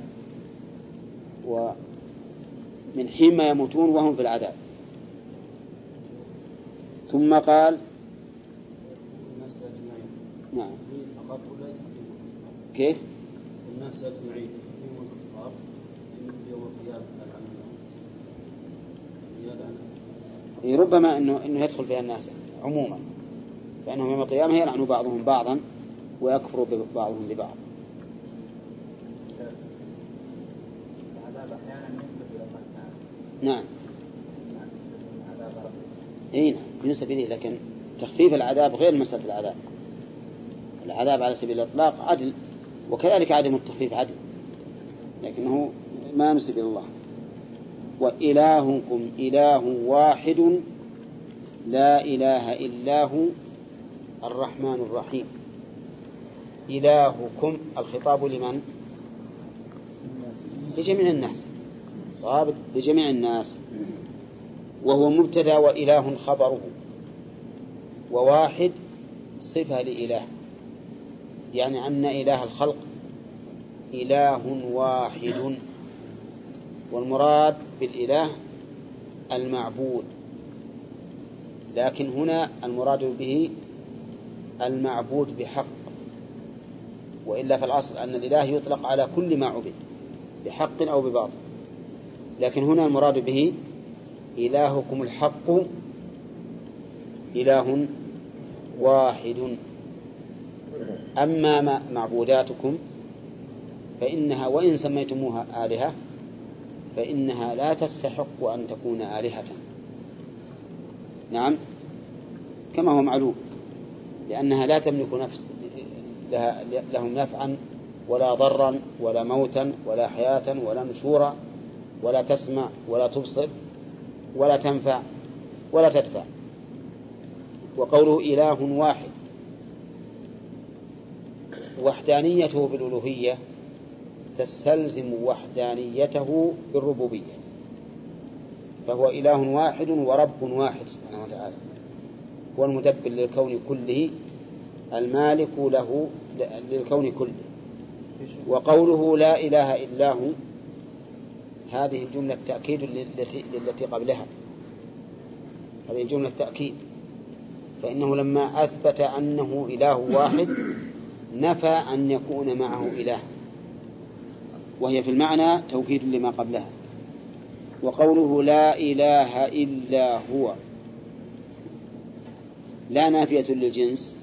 ومن حين ما يموتون وهم في العذاب. ثم قال نعم. كيف؟ الناس أجمعين الكفار يوم القيامة ربما انه إنه يدخل فيها الناس عموما فإنهم يوم القيامة يلعن بعضهم بعضا ويكفر بعضهم ببعض العذاب أحيانا ينسب إلى الله تعالى نعم. إي نعم ينسب إليه لكن تخفيف العذاب غير مسألة العذاب. العذاب على سبيل الإطلاق عدل وكذلك عدم التخفيف عدل لكنه ما ينسب إلى الله. وإلهكم إله واحد لا إله إلا هو الرحمن الرحيم. إلهكم الخطاب لمن؟ لجميع الناس. ضابط لجميع الناس. وهو مبتدأ وإله خبره. وواحد صفة لإله. يعني أن إله الخلق إله واحد. والمراد بالإله المعبود. لكن هنا المراد به المعبود بحق. وإلا في الأصل أن الإله يطلق على كل ما عبد بحق أو بباطل. لكن هنا المراد به إلهكم الحق إله واحد. أما معبوداتكم فإنها وإن سميتموها آلهة فإنها لا تستحق أن تكون آلهة. نعم. كما هو معلوم لأنها لا تملك نفس لها لهم نفعا ولا ضرا ولا موتا ولا حياة ولا نشورا. ولا تسمع ولا تبصر ولا تنفع ولا تدفع. وقوله إله واحد. وحدانيته بالألوهية تستلزم وحدانيته بالربوبية. فهو إله واحد ورب واحد سبحانه وتعالى. هو المدبر للكون كله المالك له للكون كله. وقوله لا إله إلا هو هذه الجملة تأكيد للتي قبلها. هذه الجملة تأكيد. فإنه لما أثبت أنه إله واحد نفى أن يكون معه إله. وهي في المعنى توكيد لما قبلها. وقوله لا إله إلا هو. لا نافية للجنس.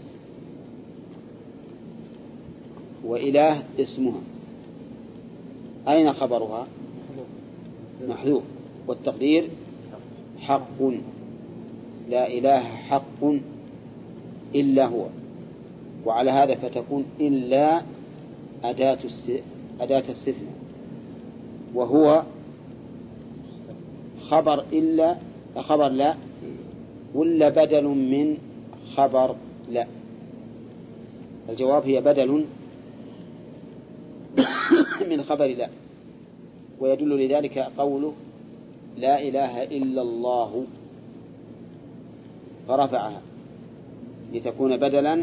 وإله اسمها. أين خبرها؟ محذوف. والتقدير حق. لا إله حق إلا هو. وعلى هذا فتكون إلا أداة أداة استثناء وهو خبر إلا خبر لا ولا بدل من خبر لا. الجواب هي بدل من خبر لا. ويدل لذلك قوله لا إله إلا الله. فرفعها لتكون بدلا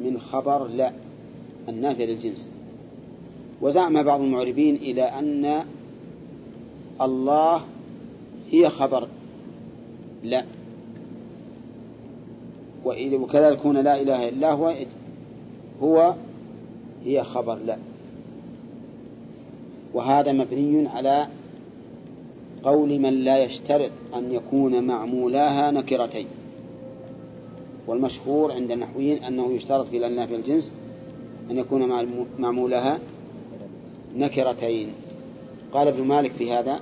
من خبر لا النافية للجنس. وزعم بعض المعربين إلى أن الله هي خبر لا. وكذلك كون لا إله إلا هو هو هي خبر لا. وهذا مبني على قول من لا يشترط أن يكون معمولاها نكرتين. والمشهور عند النحويين أنه يشترط في النافي الجنس أن يكون معمولها نكرتين. قال ابن مالك في هذا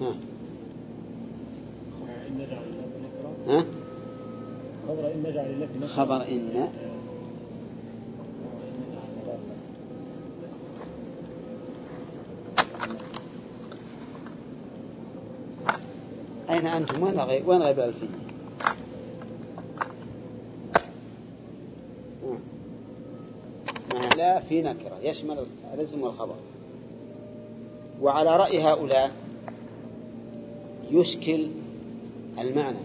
ها. ها؟ خبر إن أنتم؟ وين غيب وين غيب الألفية؟ لا في نكرة. يشمل الاسم والخبر. وعلى رأي هؤلاء يشكل المعنى.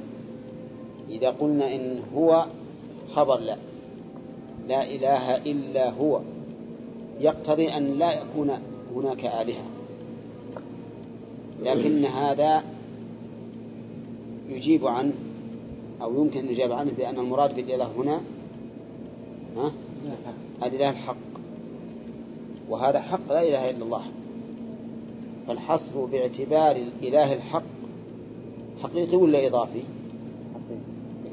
إذا قلنا إن هو خبر لا. لا إله إلا هو. يقتضي أن لا يكون هناك آلهة. لكن هذا يجيب عنه أو يمكن أن يجاب عنه بأن المراد بالإله هنا ها؟ الإله الحق. وهذا حق لا إله إلا الله. فالحصر باعتبار الإله الحق حقيقي ولا إضافي؟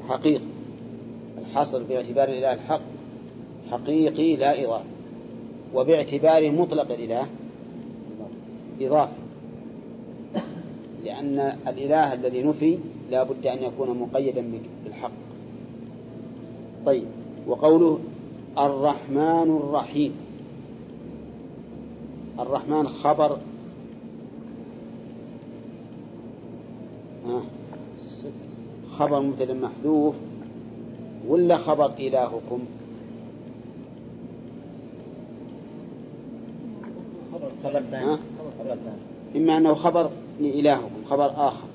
حقيقي. الحصر باعتبار الإله الحق حقيقي لا إضافي. وباعتبار مطلق الإله إضافي. لأن الإله الذي نفي لا بد أن يكون مقيدا بالحق. طيب وقوله الرحمن الرحيم. الرحمن خبر. خبر مبتدأ محذوف. ولا خبر إلهكم؟ خبر ثاني. إما أنه خبر لإلهكم خبر آخر.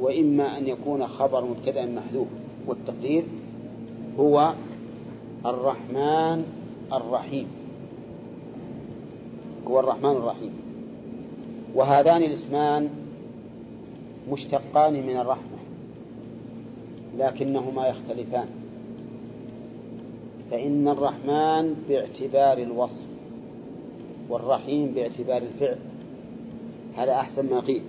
وإما أن يكون خبر مبتدأ محذوف. والتقدير هو الرحمن الرحيم. هو الرحمن الرحيم. وهذان الاسمان مشتقان من الرحمة لكنهما يختلفان. فإن الرحمن باعتبار الوصف والرحيم باعتبار الفعل. هذا أحسن ما قيل.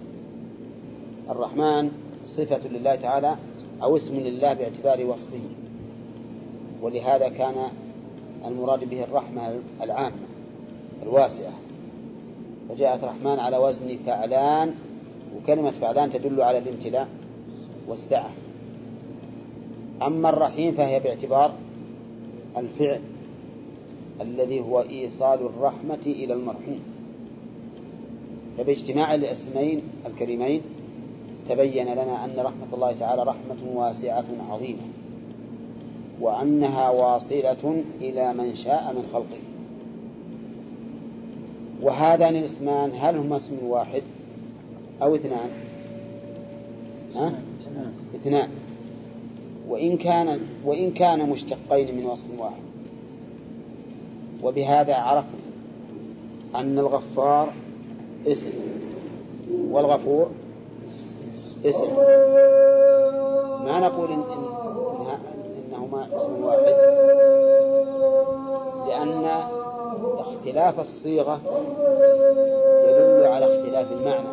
الرحمن صفة لله تعالى أو اسم لله باعتبار وصفه. ولهذا كان المراد به الرحمة العامة الواسعة. فجاءت رحمن على وزن فعلان وكلمة فعلان تدل على الامتلاء والسعة. أما الرحيم فهي باعتبار الفعل الذي هو إيصال الرحمة إلى المرحوم. فباجتماع الاسمين الكريمين تبين لنا أن رحمة الله تعالى رحمة واسعة عظيمة وأنها واصلة إلى من شاء من خلقه. وهذان الاسمان هل هما اسم واحد أو اثنان؟ ها؟ اثنان. وإن كان وإن كان مشتقين من وصف واحد. وبهذا عرفنا أن الغفار اسم. والغفور اسم. ما نقول إن, إن إنهما اسم واحد؟ لأن اختلاف الصيغة يدل على اختلاف المعنى.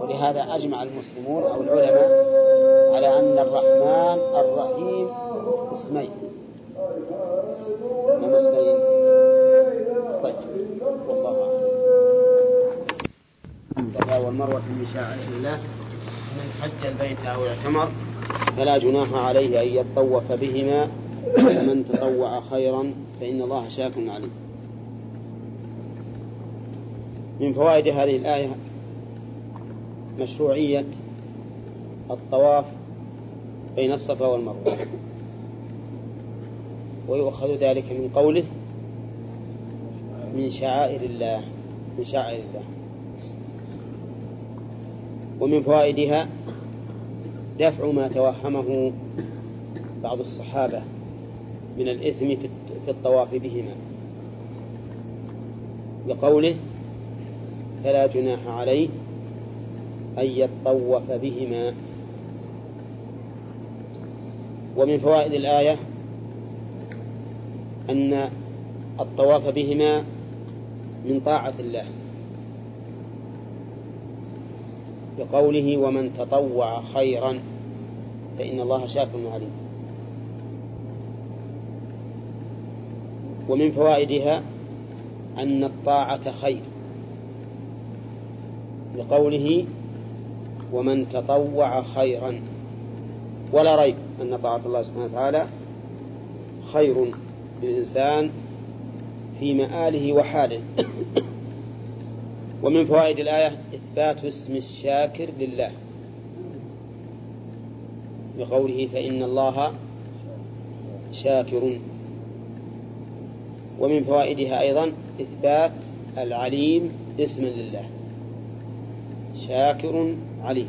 ولهذا أجمع المسلمون أو العلماء على أن الرحمن الرحيم اسمين. إنما اسمين طيب والله والمروة من شاعر الله من حج البيت أو اعتمر فلا جناح عليه أن يطوف بهما. من تطوع خيرا فإن الله شاكر عليم. من فوائد هذه الآية مشروعية الطواف بين الصفا والمروة. ويؤخذ ذلك من قوله من شعائر الله. من شعائر الله. ومن فوائدها دفع ما توهمه بعض الصحابة من الإثم في الطواف بهما. لقوله فلا جناح عليه أن يطوف بهما. ومن فوائد الآية أن الطواف بهما من طاعة الله. بقوله ومن تطوع خيرا فإن الله شاكر عليم. ومن فوائدها أن الطاعة خير. بقوله ومن تطوع خيرا ولا ريب أن طاعة الله سبحانه وتعالى خير للإنسان في مآله وحاله. ومن فوائد الآية إثبات اسم الشاكر لله. بقوله فإن الله شاكر. ومن فوائدها أيضا إثبات العليم اسما لله. شاكر عليم.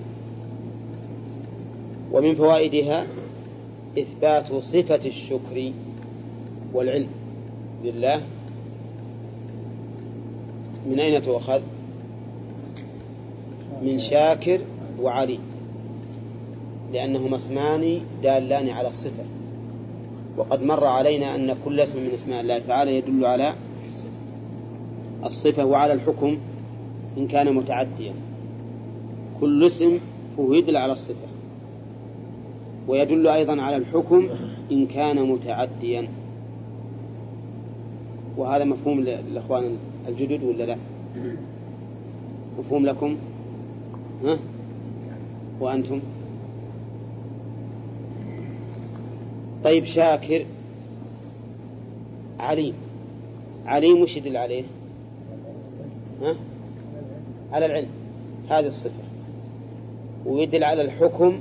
ومن فوائدها إثبات صفة الشكر والعلم لله. من أين تؤخذ؟ من شاكر وعليم لأنهما اسمان دالان على الصفة. وقد مر علينا أن كل اسم من أسماء الله تعالى يدل على الصفة وعلى الحكم إن كان متعديا. كل اسم هو يدل على الصفة ويدل أيضا على الحكم إن كان متعديا. وهذا مفهوم للإخوان الجدد ولا لا؟ مفهوم لكم؟ ها؟ وأنتم؟ طيب شاكر عليم. عليم وش يدل عليه؟ ها؟ على العلم. هذه الصفة. ويدل على الحكم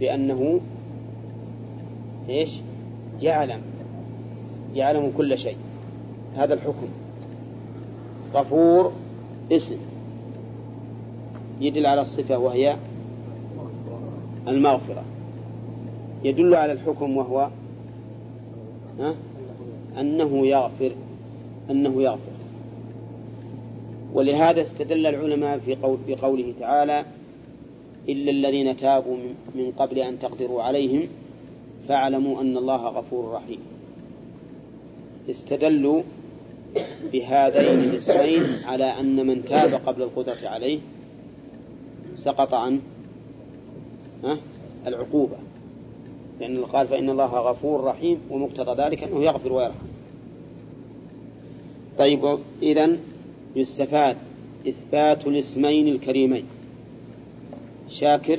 بأنه إيش؟ يعلم. يعلم كل شيء. هذا الحكم. غفور اسم. يدل على الصفة وهي المغفرة. يدل على الحكم وهو أنه يغفر أنه يغفر. ولهذا استدل العلماء في قول بقوله تعالى إلا الذين تابوا من قبل أن تقدروا عليهم فاعلموا أن الله غفور رحيم. استدلوا بهذين الاسمين على أن من تاب قبل القدرة عليه سقط عن العقوبة. لأن قال فإن الله غفور رحيم ومقتضى ذلك أنه يغفر ويرحم. طيب إذن يستفاد إثبات الاسمين الكريمين. شاكر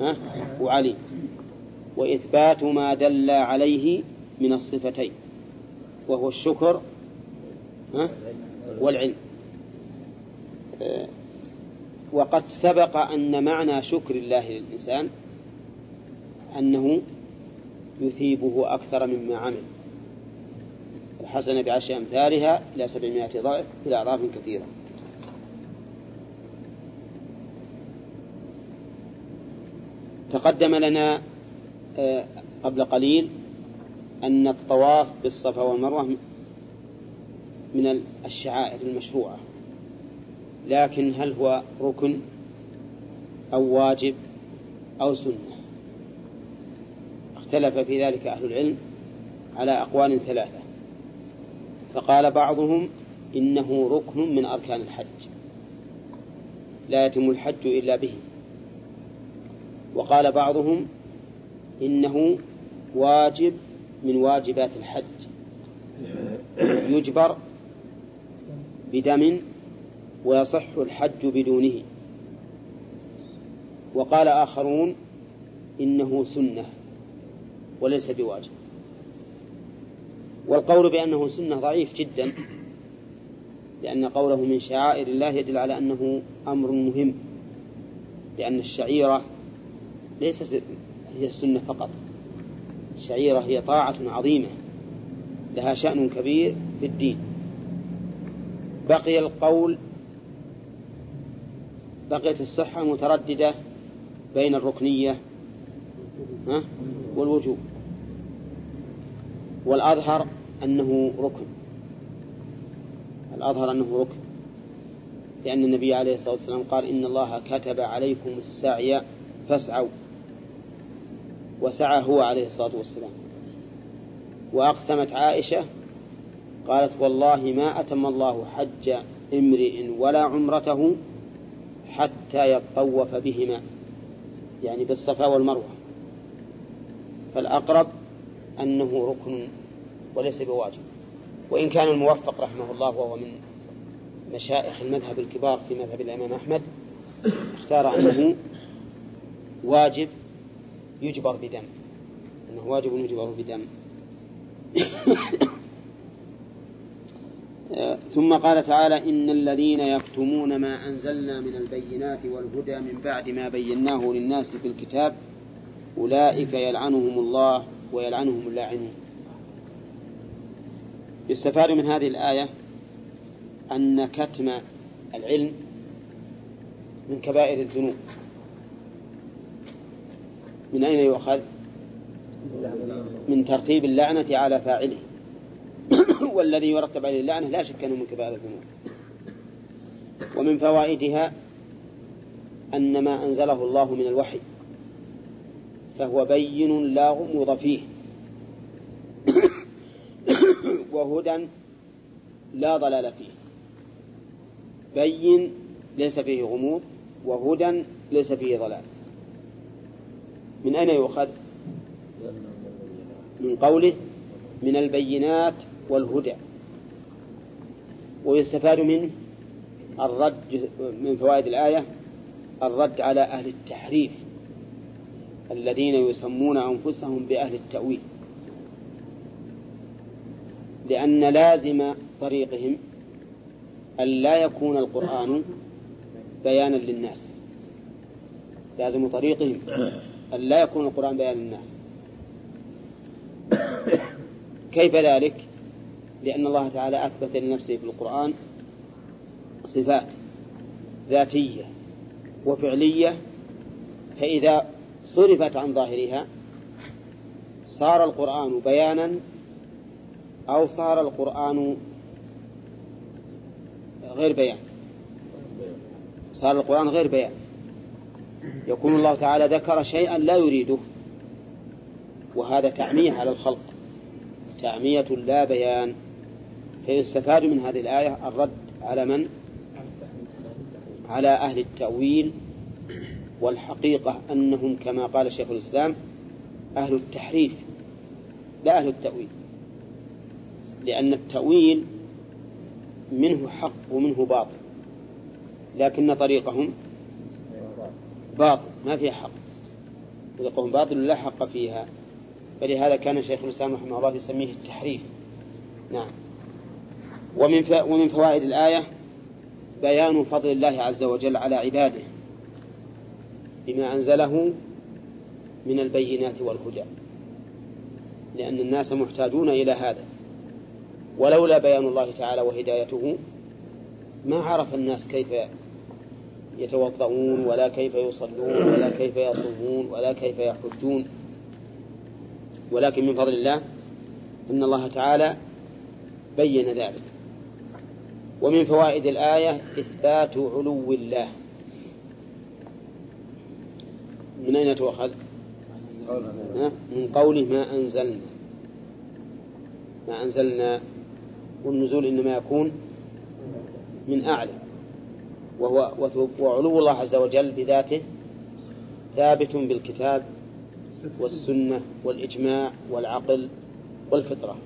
ها وعلي. وإثبات ما دل عليه من الصفتين وهو الشكر والعلم. آه، وقد سبق أن معنى شكر الله للإنسان أنه يثيبه أكثر مما عمل. الحسنة بعشر أمثالها إلى سبعمائة ضعف إلى أضعاف كثيرة. تقدم لنا آه، قبل قليل أن الطواف بالصفا والمروة من الشعائر المشروعة. لكن هل هو ركن أو واجب أو سنة؟ اختلف في ذلك أهل العلم على أقوال ثلاثة. فقال بعضهم إنه ركن من أركان الحج. لا يتم الحج إلا به. وقال بعضهم إنه واجب من واجبات الحج. يجبر بدم ويصح الحج بدونه. وقال آخرون إنه سنة وليس بواجب. والقول بأنه سنة ضعيف جدا لأن قوله من شعائر الله يدل على أنه أمر مهم لأن الشعيرة ليست هي السنة فقط. الشعيرة هي طاعة عظيمة لها شأن كبير في الدين. بقي القول بقيت الصحة مترددة بين الركنية والوجوب. والأظهر أنه ركن. الأظهر أنه ركن. لأن النبي عليه الصلاة والسلام قال إن الله كتب عليكم السعي فاسعوا. وسعى هو عليه الصلاة والسلام. وأقسمت عائشة قالت والله ما أتم الله حج امرئ ولا عمرته حتى يطوف بهما يعني بالصفا والمروة. فالأقرب أنه ركن وليس بواجب. وإن كان الموفق رحمه الله وهو من مشائخ المذهب الكبار في مذهب الإمام أحمد اختار أنه واجب يجبر بدم أنه واجب يجبر بدم. ثم قال تعالى إن الذين يكتمون ما أنزلنا من البينات والهدى من بعد ما بيناه للناس في الكتاب أولئك يلعنهم الله ويلعنهم اللاعنون. يستفاد من هذه الآية أن كتم العلم من كبائر الذنوب. من أين يؤخذ؟ من ترتيب اللعنة على فاعله. والذي يرتب عليه اللعنة لا شك أنه من كبائر الذنوب. ومن فوائدها أن ما أنزله الله من الوحي فهو بين لا غموض فيه. وهدى لا ضلال فيه. بين ليس فيه غموض وهدى ليس فيه ضلال. من أين يؤخذ؟ من قوله من البينات والهدى. ويستفاد منه الرد من فوائد الآية الرد على أهل التحريف الذين يسمون أنفسهم بأهل التأويل. لأن لازم طريقهم أن لا يكون القرآن بيانا للناس. لازم طريقهم أن لا يكون القرآن بيانا للناس. كيف ذلك؟ لأن الله تعالى أثبت لنفسه في القرآن صفات ذاتية وفعلية فإذا صرفت عن ظاهرها صار القرآن بيانا أو صار القرآن غير بيان. صار القرآن غير بيان. يكون الله تعالى ذكر شيئا لا يريده وهذا تعمية على الخلق تعمية لا بيان. فيستفاد من هذه الآية الرد على من؟ على أهل التأويل والحقيقة أنهم كما قال شيخ الإسلام أهل التحريف لا أهل التأويل. لأن التأويل منه حق ومنه باطل لكن طريقهم باطل ما فيها حق. طريقهم باطل لا حق فيها. فلهذا كان شيخ الإسلام رحمه الله يسميه التحريف. نعم. ومن ومن فوائد الآية بيان فضل الله عز وجل على عباده بما أنزله من البينات والهدى. لأن الناس محتاجون إلى هذا. ولولا بيان الله تعالى وهدايته ما عرف الناس كيف يتوضؤون ولا كيف يصلون ولا كيف يصومون ولا كيف يحجون. ولكن من فضل الله أن الله تعالى بين ذلك. ومن فوائد الآية إثبات علو الله. من أين تؤخذ؟ من قوله ما أنزلنا. ما أنزلنا والنزول إنما يكون من أعلى. وهو وعلو الله عز وجل بذاته ثابت بالكتاب والسنة والإجماع والعقل والفطرة.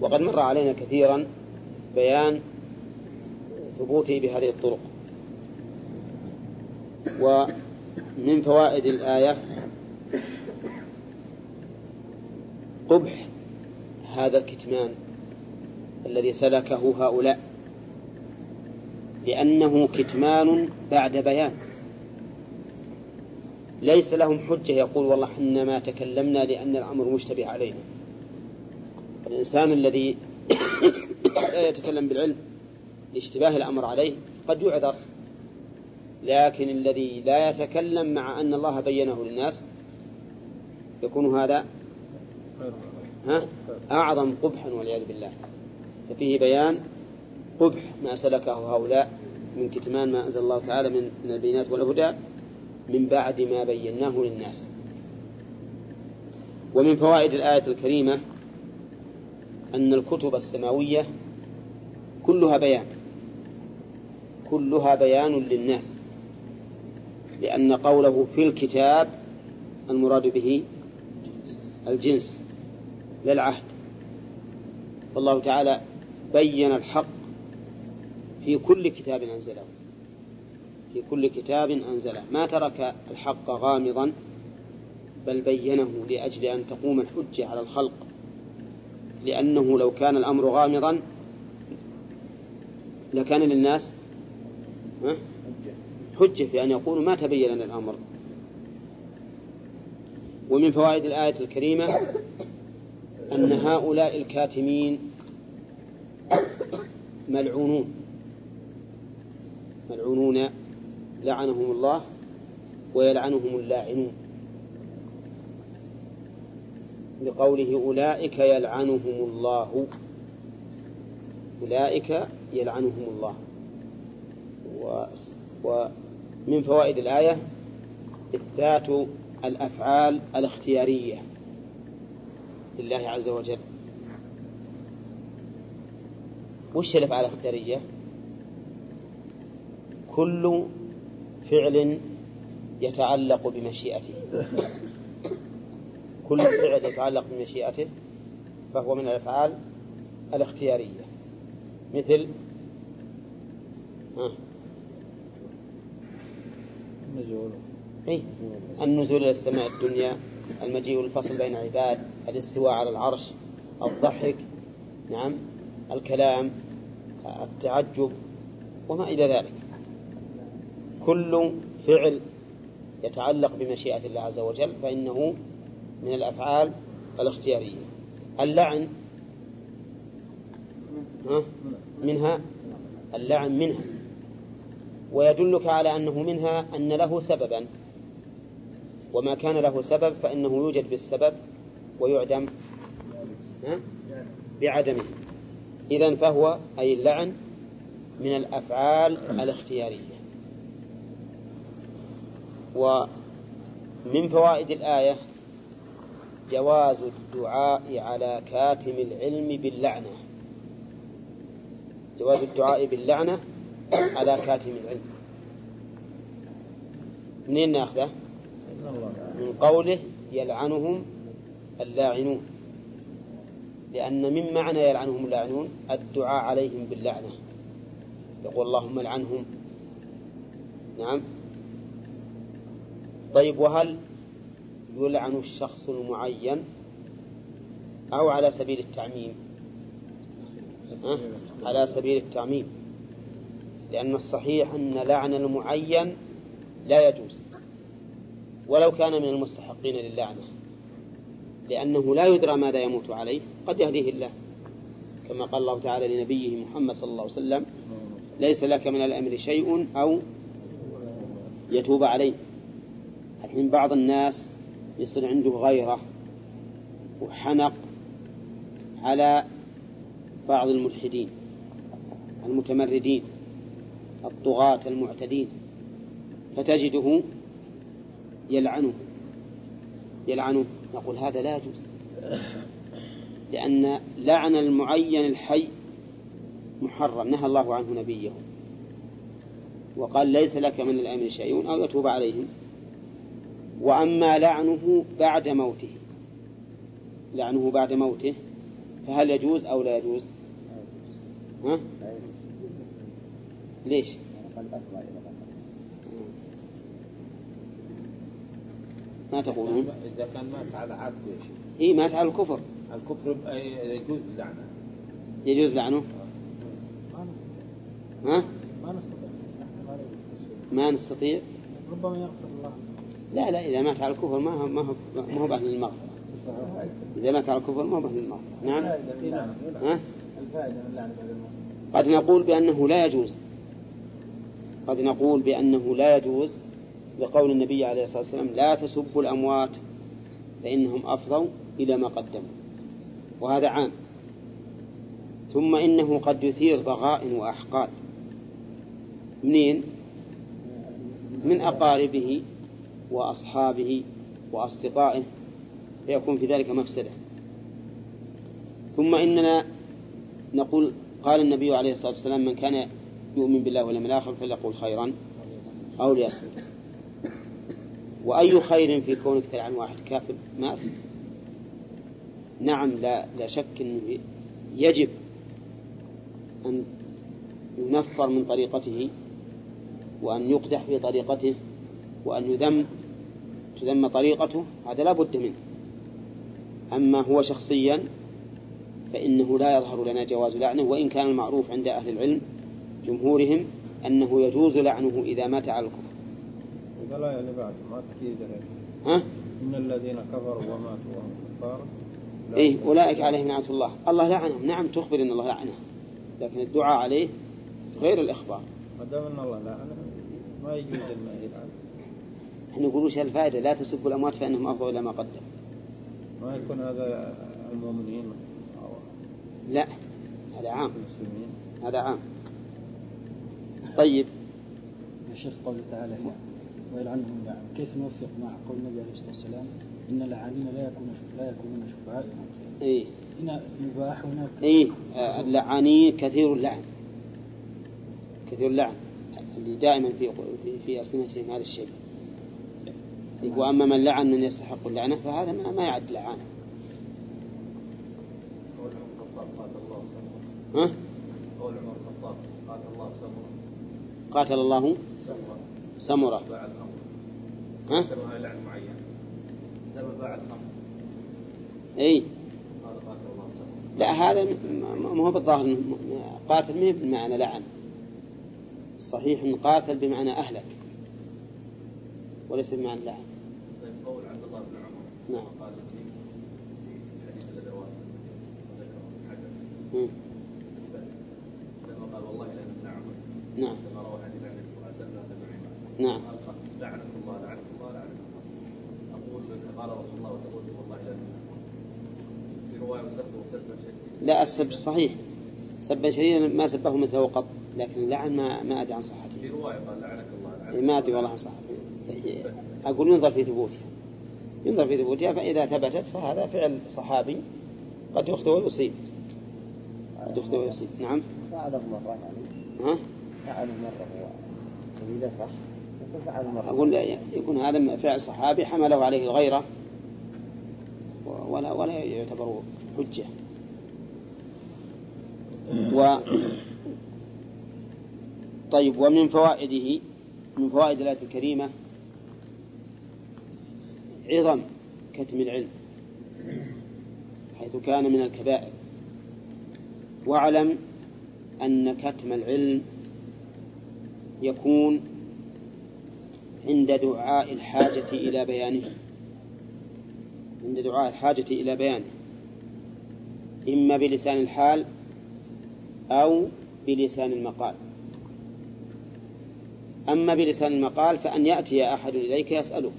وقد مر علينا كثيرا بيان ثبوته بهذه الطرق. ومن فوائد الآية قبح هذا الكتمان الذي سلكه هؤلاء لأنه كتمان بعد بيان. ليس لهم حجة يقول والله حنا ما تكلمنا لأن الأمر مشتبه علينا. الإنسان الذي لا يتكلم بالعلم لاشتباه الأمر عليه قد يعذر. لكن الذي لا يتكلم مع أن الله بينه للناس يكون هذا ها؟ أعظم قبحا والعياذ بالله. ففيه بيان قبح ما سلكه هؤلاء من كتمان ما أنزل الله تعالى من من البينات والهدى من بعد ما بيناه للناس. ومن فوائد الآية الكريمة أن الكتب السماوية كلها بيان. كلها بيان للناس لأن قوله في الكتاب المراد به الجنس للعهد فالله تعالى بين الحق في كل كتاب أنزله في كل كتاب أنزله. ما ترك الحق غامضا بل بينه لأجل أن تقوم الحجة على الخلق. لأنه لو كان الأمر غامضا لكان للناس حجة في أن يقولوا ما تبين لنا الأمر. ومن فوائد الآية الكريمة أن هؤلاء الكاتمين ملعونون. ملعونون لعنهم الله ويلعنهم اللاعنون. لقوله أولئك يلعنهم الله. أولئك يلعنهم الله. ومن فوائد الآية إثبات الأفعال الاختيارية لله عز وجل. وش الأفعال الاختيارية؟ كل فعل يتعلق بمشيئته. كل فعل يتعلق بمشيئته فهو من الأفعال الاختيارية. مثل النزول إيه؟ النزول إلى السماء الدنيا المجيء الفصل بين عباد الاستواء على العرش الضحك نعم الكلام التعجب وما إلى ذلك. كل فعل يتعلق بمشيئة الله عز وجل فإنه من الأفعال الاختيارية. اللعن ها؟ منها؟ اللعن منها. ويدلك على أنه منها أن له سببا. وما كان له سبب فإنه يوجد بالسبب ويعدم؟ بعدمه. إذا فهو أي اللعن من الأفعال الاختيارية. ومن فوائد الآية جواز الدعاء على كاتم العلم باللعنة. جواز الدعاء باللعنة على كاتم العلم منين نأخذه؟ من قوله يلعنهم اللاعنون. لأن من معنى يلعنهم اللاعنون؟ الدعاء عليهم باللعنة. يقول اللهم لعنهم. نعم. طيب وهل يلعن الشخص المعين أو على سبيل التعميم؟ على سبيل التعميم. لأن الصحيح أن لعن المعين لا يجوز ولو كان من المستحقين للعنة لأنه لا يدرى ماذا يموت عليه قد يهديه الله. كما قال الله تعالى لنبيه محمد صلى الله عليه وسلم ليس لك من الأمر شيء أو يتوب عليه الحين بعض الناس يصير عنده غيرة وحنق على بعض الملحدين المتمردين. الطغاة المعتدين فتجده يلعنه يلعنه. نقول هذا لا يجوز لأن لعن المعين الحي محرم نهى الله عنه نبيه. وقال ليس لك من الأمر شيء أو يتوب عليهم. وأما لعنه بعد موته لعنه بعد موته فهل يجوز أو لا يجوز؟ ها؟ ليش؟ ما تقولون؟ إذا كان مات على عبد يا شيخ إيه مات على الكفر الكفر يجوز اللعنة يجوز لعنه؟ ها؟ ما نستطيع. ما نستطيع ربما يغفر الله لا لا إذا مات على الكفر ما هو ما هو ما هو بأهل المغفرة. إذا مات على الكفر ما هو بأهل المغفرة. نعم؟ ها؟ قد نقول بأنه لا يجوز. قد نقول بأنه لا يجوز لقول النبي عليه الصلاة والسلام لا تسبوا الأموات فإنهم أفضوا إلى ما قدموا وهذا عام. ثم إنه قد يثير ضغائن وأحقاد. منين؟ من أقاربه وأصحابه وأصدقائه فيكون في ذلك مفسدة. ثم إننا نقول قال النبي عليه الصلاة والسلام من كان يؤمن بالله واليوم الآخر فليقول خيرا أو ليصمت. وأي خير في كونك تلعن واحد كافر؟ ما نعم لا لا شك أنه يجب أن ينفر من طريقته وأن يقدح في طريقته وأن يذم تذم طريقته هذا لا بد منه. أما هو شخصيا فإنه لا يظهر لنا جواز لعنه وإن كان المعروف عند أهل العلم جمهورهم أنه يجوز لعنه إذا مات على الكفر. إذا لا يعني بعد ما تكيد ها؟ إن الذين كفروا وماتوا وهم كفار إيه أولئك عليهم لعنة الله. الله لعنهم. نعم تخبر أن الله لعنه. لكن الدعاء عليه غير الإخبار. ما دام أن الله لعنه ما يجوز أن يلعن. إحنا نقول وش الفائدة؟ لا تسبوا الأموات فإنهم أفضوا إلى ما قدم. ما يكون هذا المؤمنين. أو لا هذا عام. المسلمين. هذا عام. طيب. يا شيخ قوله تعالى هنا ويلعنهم اللعن كيف نوفق مع قول النبي عليه الصلاة والسلام إن اللاعنين لا يكونون لا يكونون شفعاء؟ إيه. هنا يباح هناك إيه. آه، اللعانين كثير اللعن. كثير اللعن. اللي دائما في في, في ألسنتهم هذا الشيء. وأما من لعن من يستحق اللعنة فهذا ما, ما يعد لعانة. قول عمر الخطاب قاتل الله سمره ها؟ قول عمر الخطاب قاتل الله سمره قاتل الله سمرة ها؟ سمره لا هذا ما هو بالظاهر قاتل ما بمعنى لعن صحيح أن قاتل بمعنى أهلك وليس بمعنى لعن طيب قول عبد الله بن عمر نعم. قال في حديث الادوات وذكر حجر. لما قال والله لا نعمل نعم لما روى حديث عن النبي صلى الله عليه وسلم لا تبعين نعم. لعنكم الله لعنكم الله لعنكم الله أقول قال رسول الله وتقول والله لا في روايه سبه وسبه شديد لا السب صحيح. سبا شديدا ما سبه مثله قط لكن لعن ما ما أدري عن في صحته رواية قال لعنك الله لعنك ما أدري والله عن صحته. أقول ينظر في ثبوتها. ينظر في ثبوتها فإذا ثبتت فهذا فعل صحابي قد يخطئ ويصيب. قد يخطئ ويصيب. نعم. فعله مرة يعني. ها؟ فعله مرة هو. إذا صح؟ أقول يكون هذا فعل صحابي حمله عليه الغيرة ولا ولا يعتبر حجة. و طيب ومن فوائده من فوائد الآية الكريمة عظم كتم العلم حيث كان من الكبائر. واعلم أن كتم العلم يكون عند دعاء الحاجة إلى بيانه. عند دعاء الحاجة إلى بيانه. إما بلسان الحال أو بلسان المقال. أما بلسان المقال فأن يأتي أحد إليك يسألك.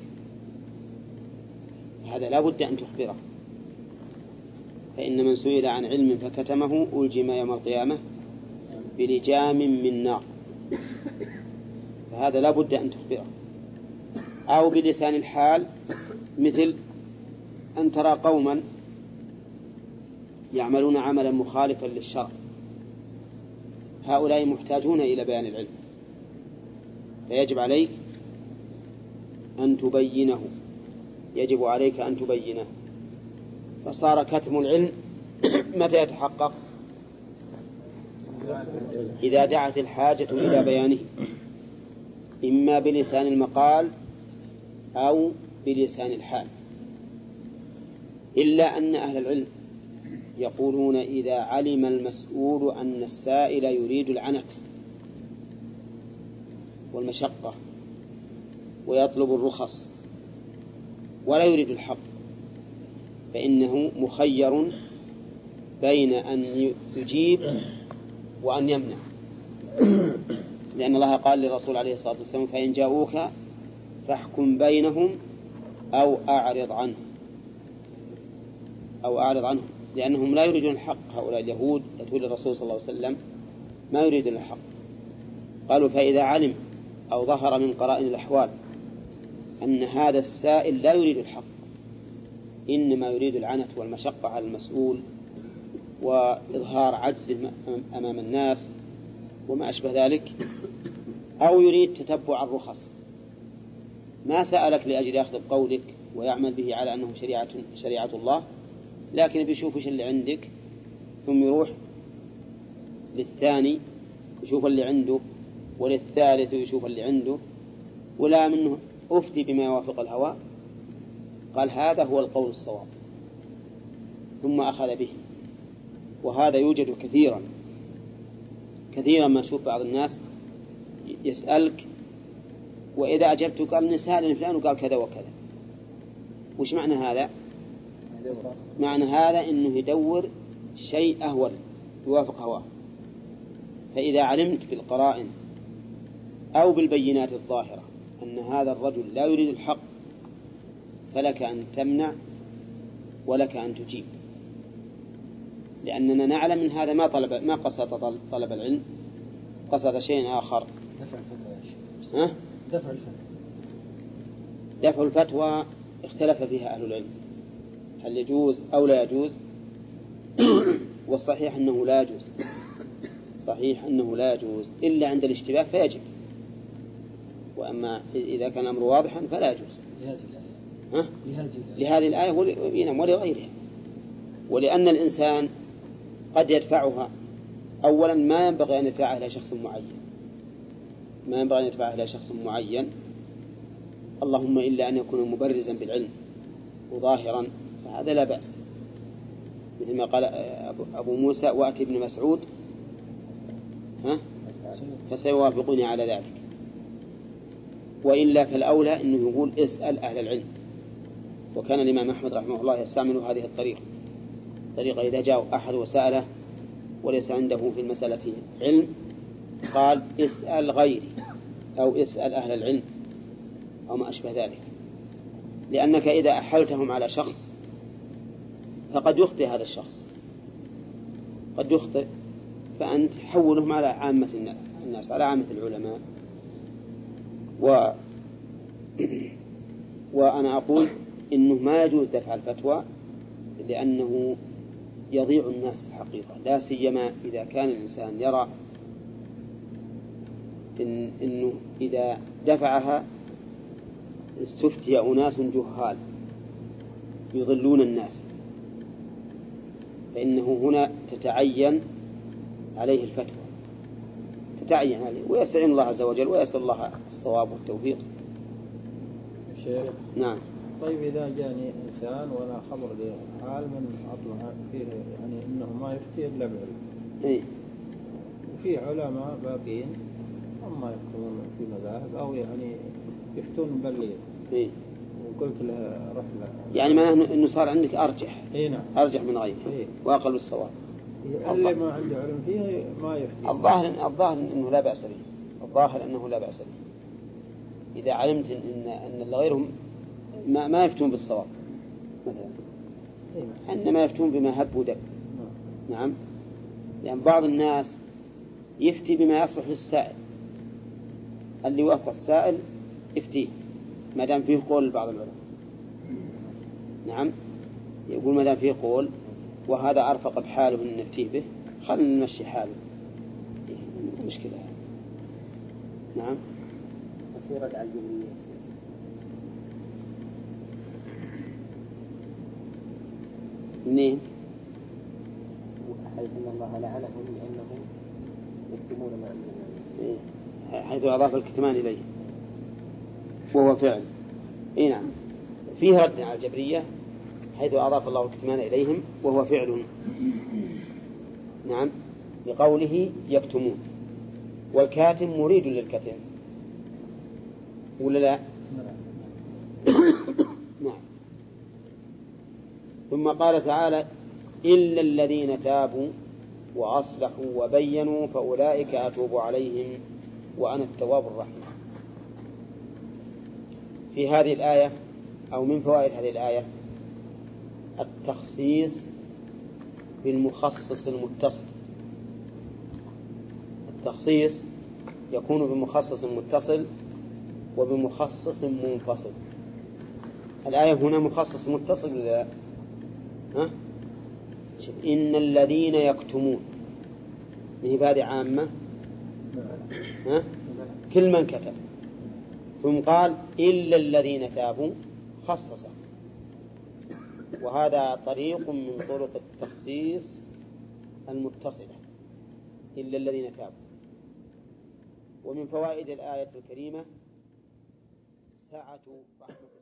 هذا لا بد أن تخبره. فإن من سئل عن علم فكتمه ألجم يوم القيامة بلجام من نار. فهذا لا بد أن تخبره. أو بلسان الحال مثل أن ترى قوما يعملون عملا مخالفا للشرع. هؤلاء محتاجون إلى بيان العلم. فيجب عليك أن تبينه. يجب عليك أن تبينه. فصار كتم العلم متى يتحقق؟ إذا دعت الحاجة إلى بيانه. إما بلسان المقال أو بلسان الحال. إلا أن أهل العلم يقولون إذا علم المسؤول أن السائل يريد العنت والمشقة ويطلب الرخص ولا يريد الحق فإنه مخير بين أن يجيب وأن يمنع. لأن الله قال للرسول عليه الصلاة والسلام فإن جاءوك فاحكم بينهم أو أعرض عنهم. أو أعرض عنهم. لأنهم لا يريدون الحق هؤلاء اليهود. يأتون للرسول صلى الله عليه وسلم ما يريدون الحق. قالوا فإذا علم أو ظهر من قرائن الأحوال أن هذا السائل لا يريد الحق إنما يريد العنت والمشقة على المسؤول وإظهار عجزه أمام الناس وما أشبه ذلك أو يريد تتبع الرخص. ما سألك لأجل يأخذ بقولك ويعمل به على أنه شريعة, شريعة الله لكن بيشوف إيش اللي عندك ثم يروح للثاني يشوف اللي عنده وللثالث يشوف اللي عنده ولا منه أفتي بما يوافق الهوى قال هذا هو القول الصواب ثم أخذ به وهذا يوجد كثيرا كثيرا ما تشوف بعض الناس يسألك وإذا أجبت قال نسأل فلان وقال كذا وكذا. وش معنى هذا؟ معنى هذا أنه يدور شيء أهول يوافق هواه. فإذا علمت بالقرائن أو بالبينات الظاهرة أن هذا الرجل لا يريد الحق فلك أن تمنع ولك أن تجيب. لأننا نعلم من هذا ما طلب ما قصد طلب العلم قصد شيء آخر. ها؟ دفع الفتوى. دفع الفتوى اختلف فيها أهل العلم. هل يجوز أو لا يجوز؟ والصحيح أنه لا يجوز. صحيح أنه لا يجوز. إلا عند الاشتباه فيجب. وأما إذا كان الأمر واضحا فلا يجوز. لهذه الآية. ها؟ لهذه الآية. ولغيرها ولأن الإنسان قد يدفعها. أولا ما ينبغي أن يدفعها إلى شخص معين. ما ينبغي أن يدفعها إلى شخص معين. اللهم إلا أن يكون مبرزا بالعلم وظاهرا فهذا لا بأس. مثل ما قال أبو- موسى وأتي ابن مسعود. ها؟ فسيوافقوني على ذلك. وإلا فالأولى أنه يقول اسأل أهل العلم. وكان الإمام أحمد رحمه الله يستعمل هذه الطريقة. طريقة إذا جاء أحد وسأله وليس عنده في المسألة علم قال اسأل غيري أو اسأل أهل العلم أو ما أشبه ذلك. لأنك إذا أحلتهم على شخص فقد يخطئ هذا الشخص. قد يخطئ. فأنت حولهم على عامة الناس على عامة العلماء. و وأنا أقول إنه ما يجوز دفع الفتوى لأنه يضيع الناس في الحقيقة. لا سيما إذا كان الإنسان يرى إن إنه إذا دفعها استفتي أناس جهال يضلون الناس. فإنه هنا تتعين عليه الفتوى. تتعين عليه. ويستعين الله عز وجل ويسأل الله الصواب والتوفيق. شيخ. نعم. طيب إذا جاني إنسان ولا خبر لحال من أطلع فيه يعني أنه ما يفتي إلا بعلم. إيه. وفي علماء باقين هم ما يفتون في مذاهب أو يعني يفتون بالليل إيه. وقلت له روح له. يعني معناه أنه صار عندك أرجح. إي نعم. أرجح من غيره. إيه. وأقل بالصواب اللي ما عنده علم فيه ما يفتي. الظاهر الظاهر أنه لا بأس به. الظاهر أنه لا بأس به. إذا علمت أن أن اللي غيرهم ما, ما يفتون بالصواب مثلا. نعم. إنما يفتون بما هب ودب. نعم. نعم. لأن بعض الناس يفتي بما يصلح للسائل. اللي وافق السائل يفتيه ما دام فيه قول لبعض العلماء. نعم يقول ما دام فيه قول وهذا أرفق بحاله من نفتيه به خلنا نمشي حاله. إيه، مشكلة. نعم. وفي رد على منين؟ حيث أن الله لعنهم لأنهم يكتمون ما أنزلنا إيه، حيث أضاف الكتمان إليه. وهو فعل. إي نعم. فيه رد على الجبرية حيث أضاف الله الكتمان إليهم وهو فعل. نعم. لقوله يكتمون. والكاتم مريد للكتم. ولا لا؟ نعم. ثم قال تعالى إلا الذين تابوا وأصلحوا وبينوا فأولئك أتوب عليهم. وأنا التواب الرحيم في هذه الآية أو من فوائد هذه الآية التخصيص بالمخصص المتصل التخصيص يكون بمخصص متصل وبمخصص منفصل الآية هنا مخصص متصل ولا لا؟ ها؟ إن الذين يكتمون هذه عامة ها؟ كل من كتب. ثم قال إلا الذين تابوا خصص. وهذا طريق من طرق التخصيص المتصلة. إلا الذين تابوا. ومن فوائد الآية الكريمة سعة رحمة الله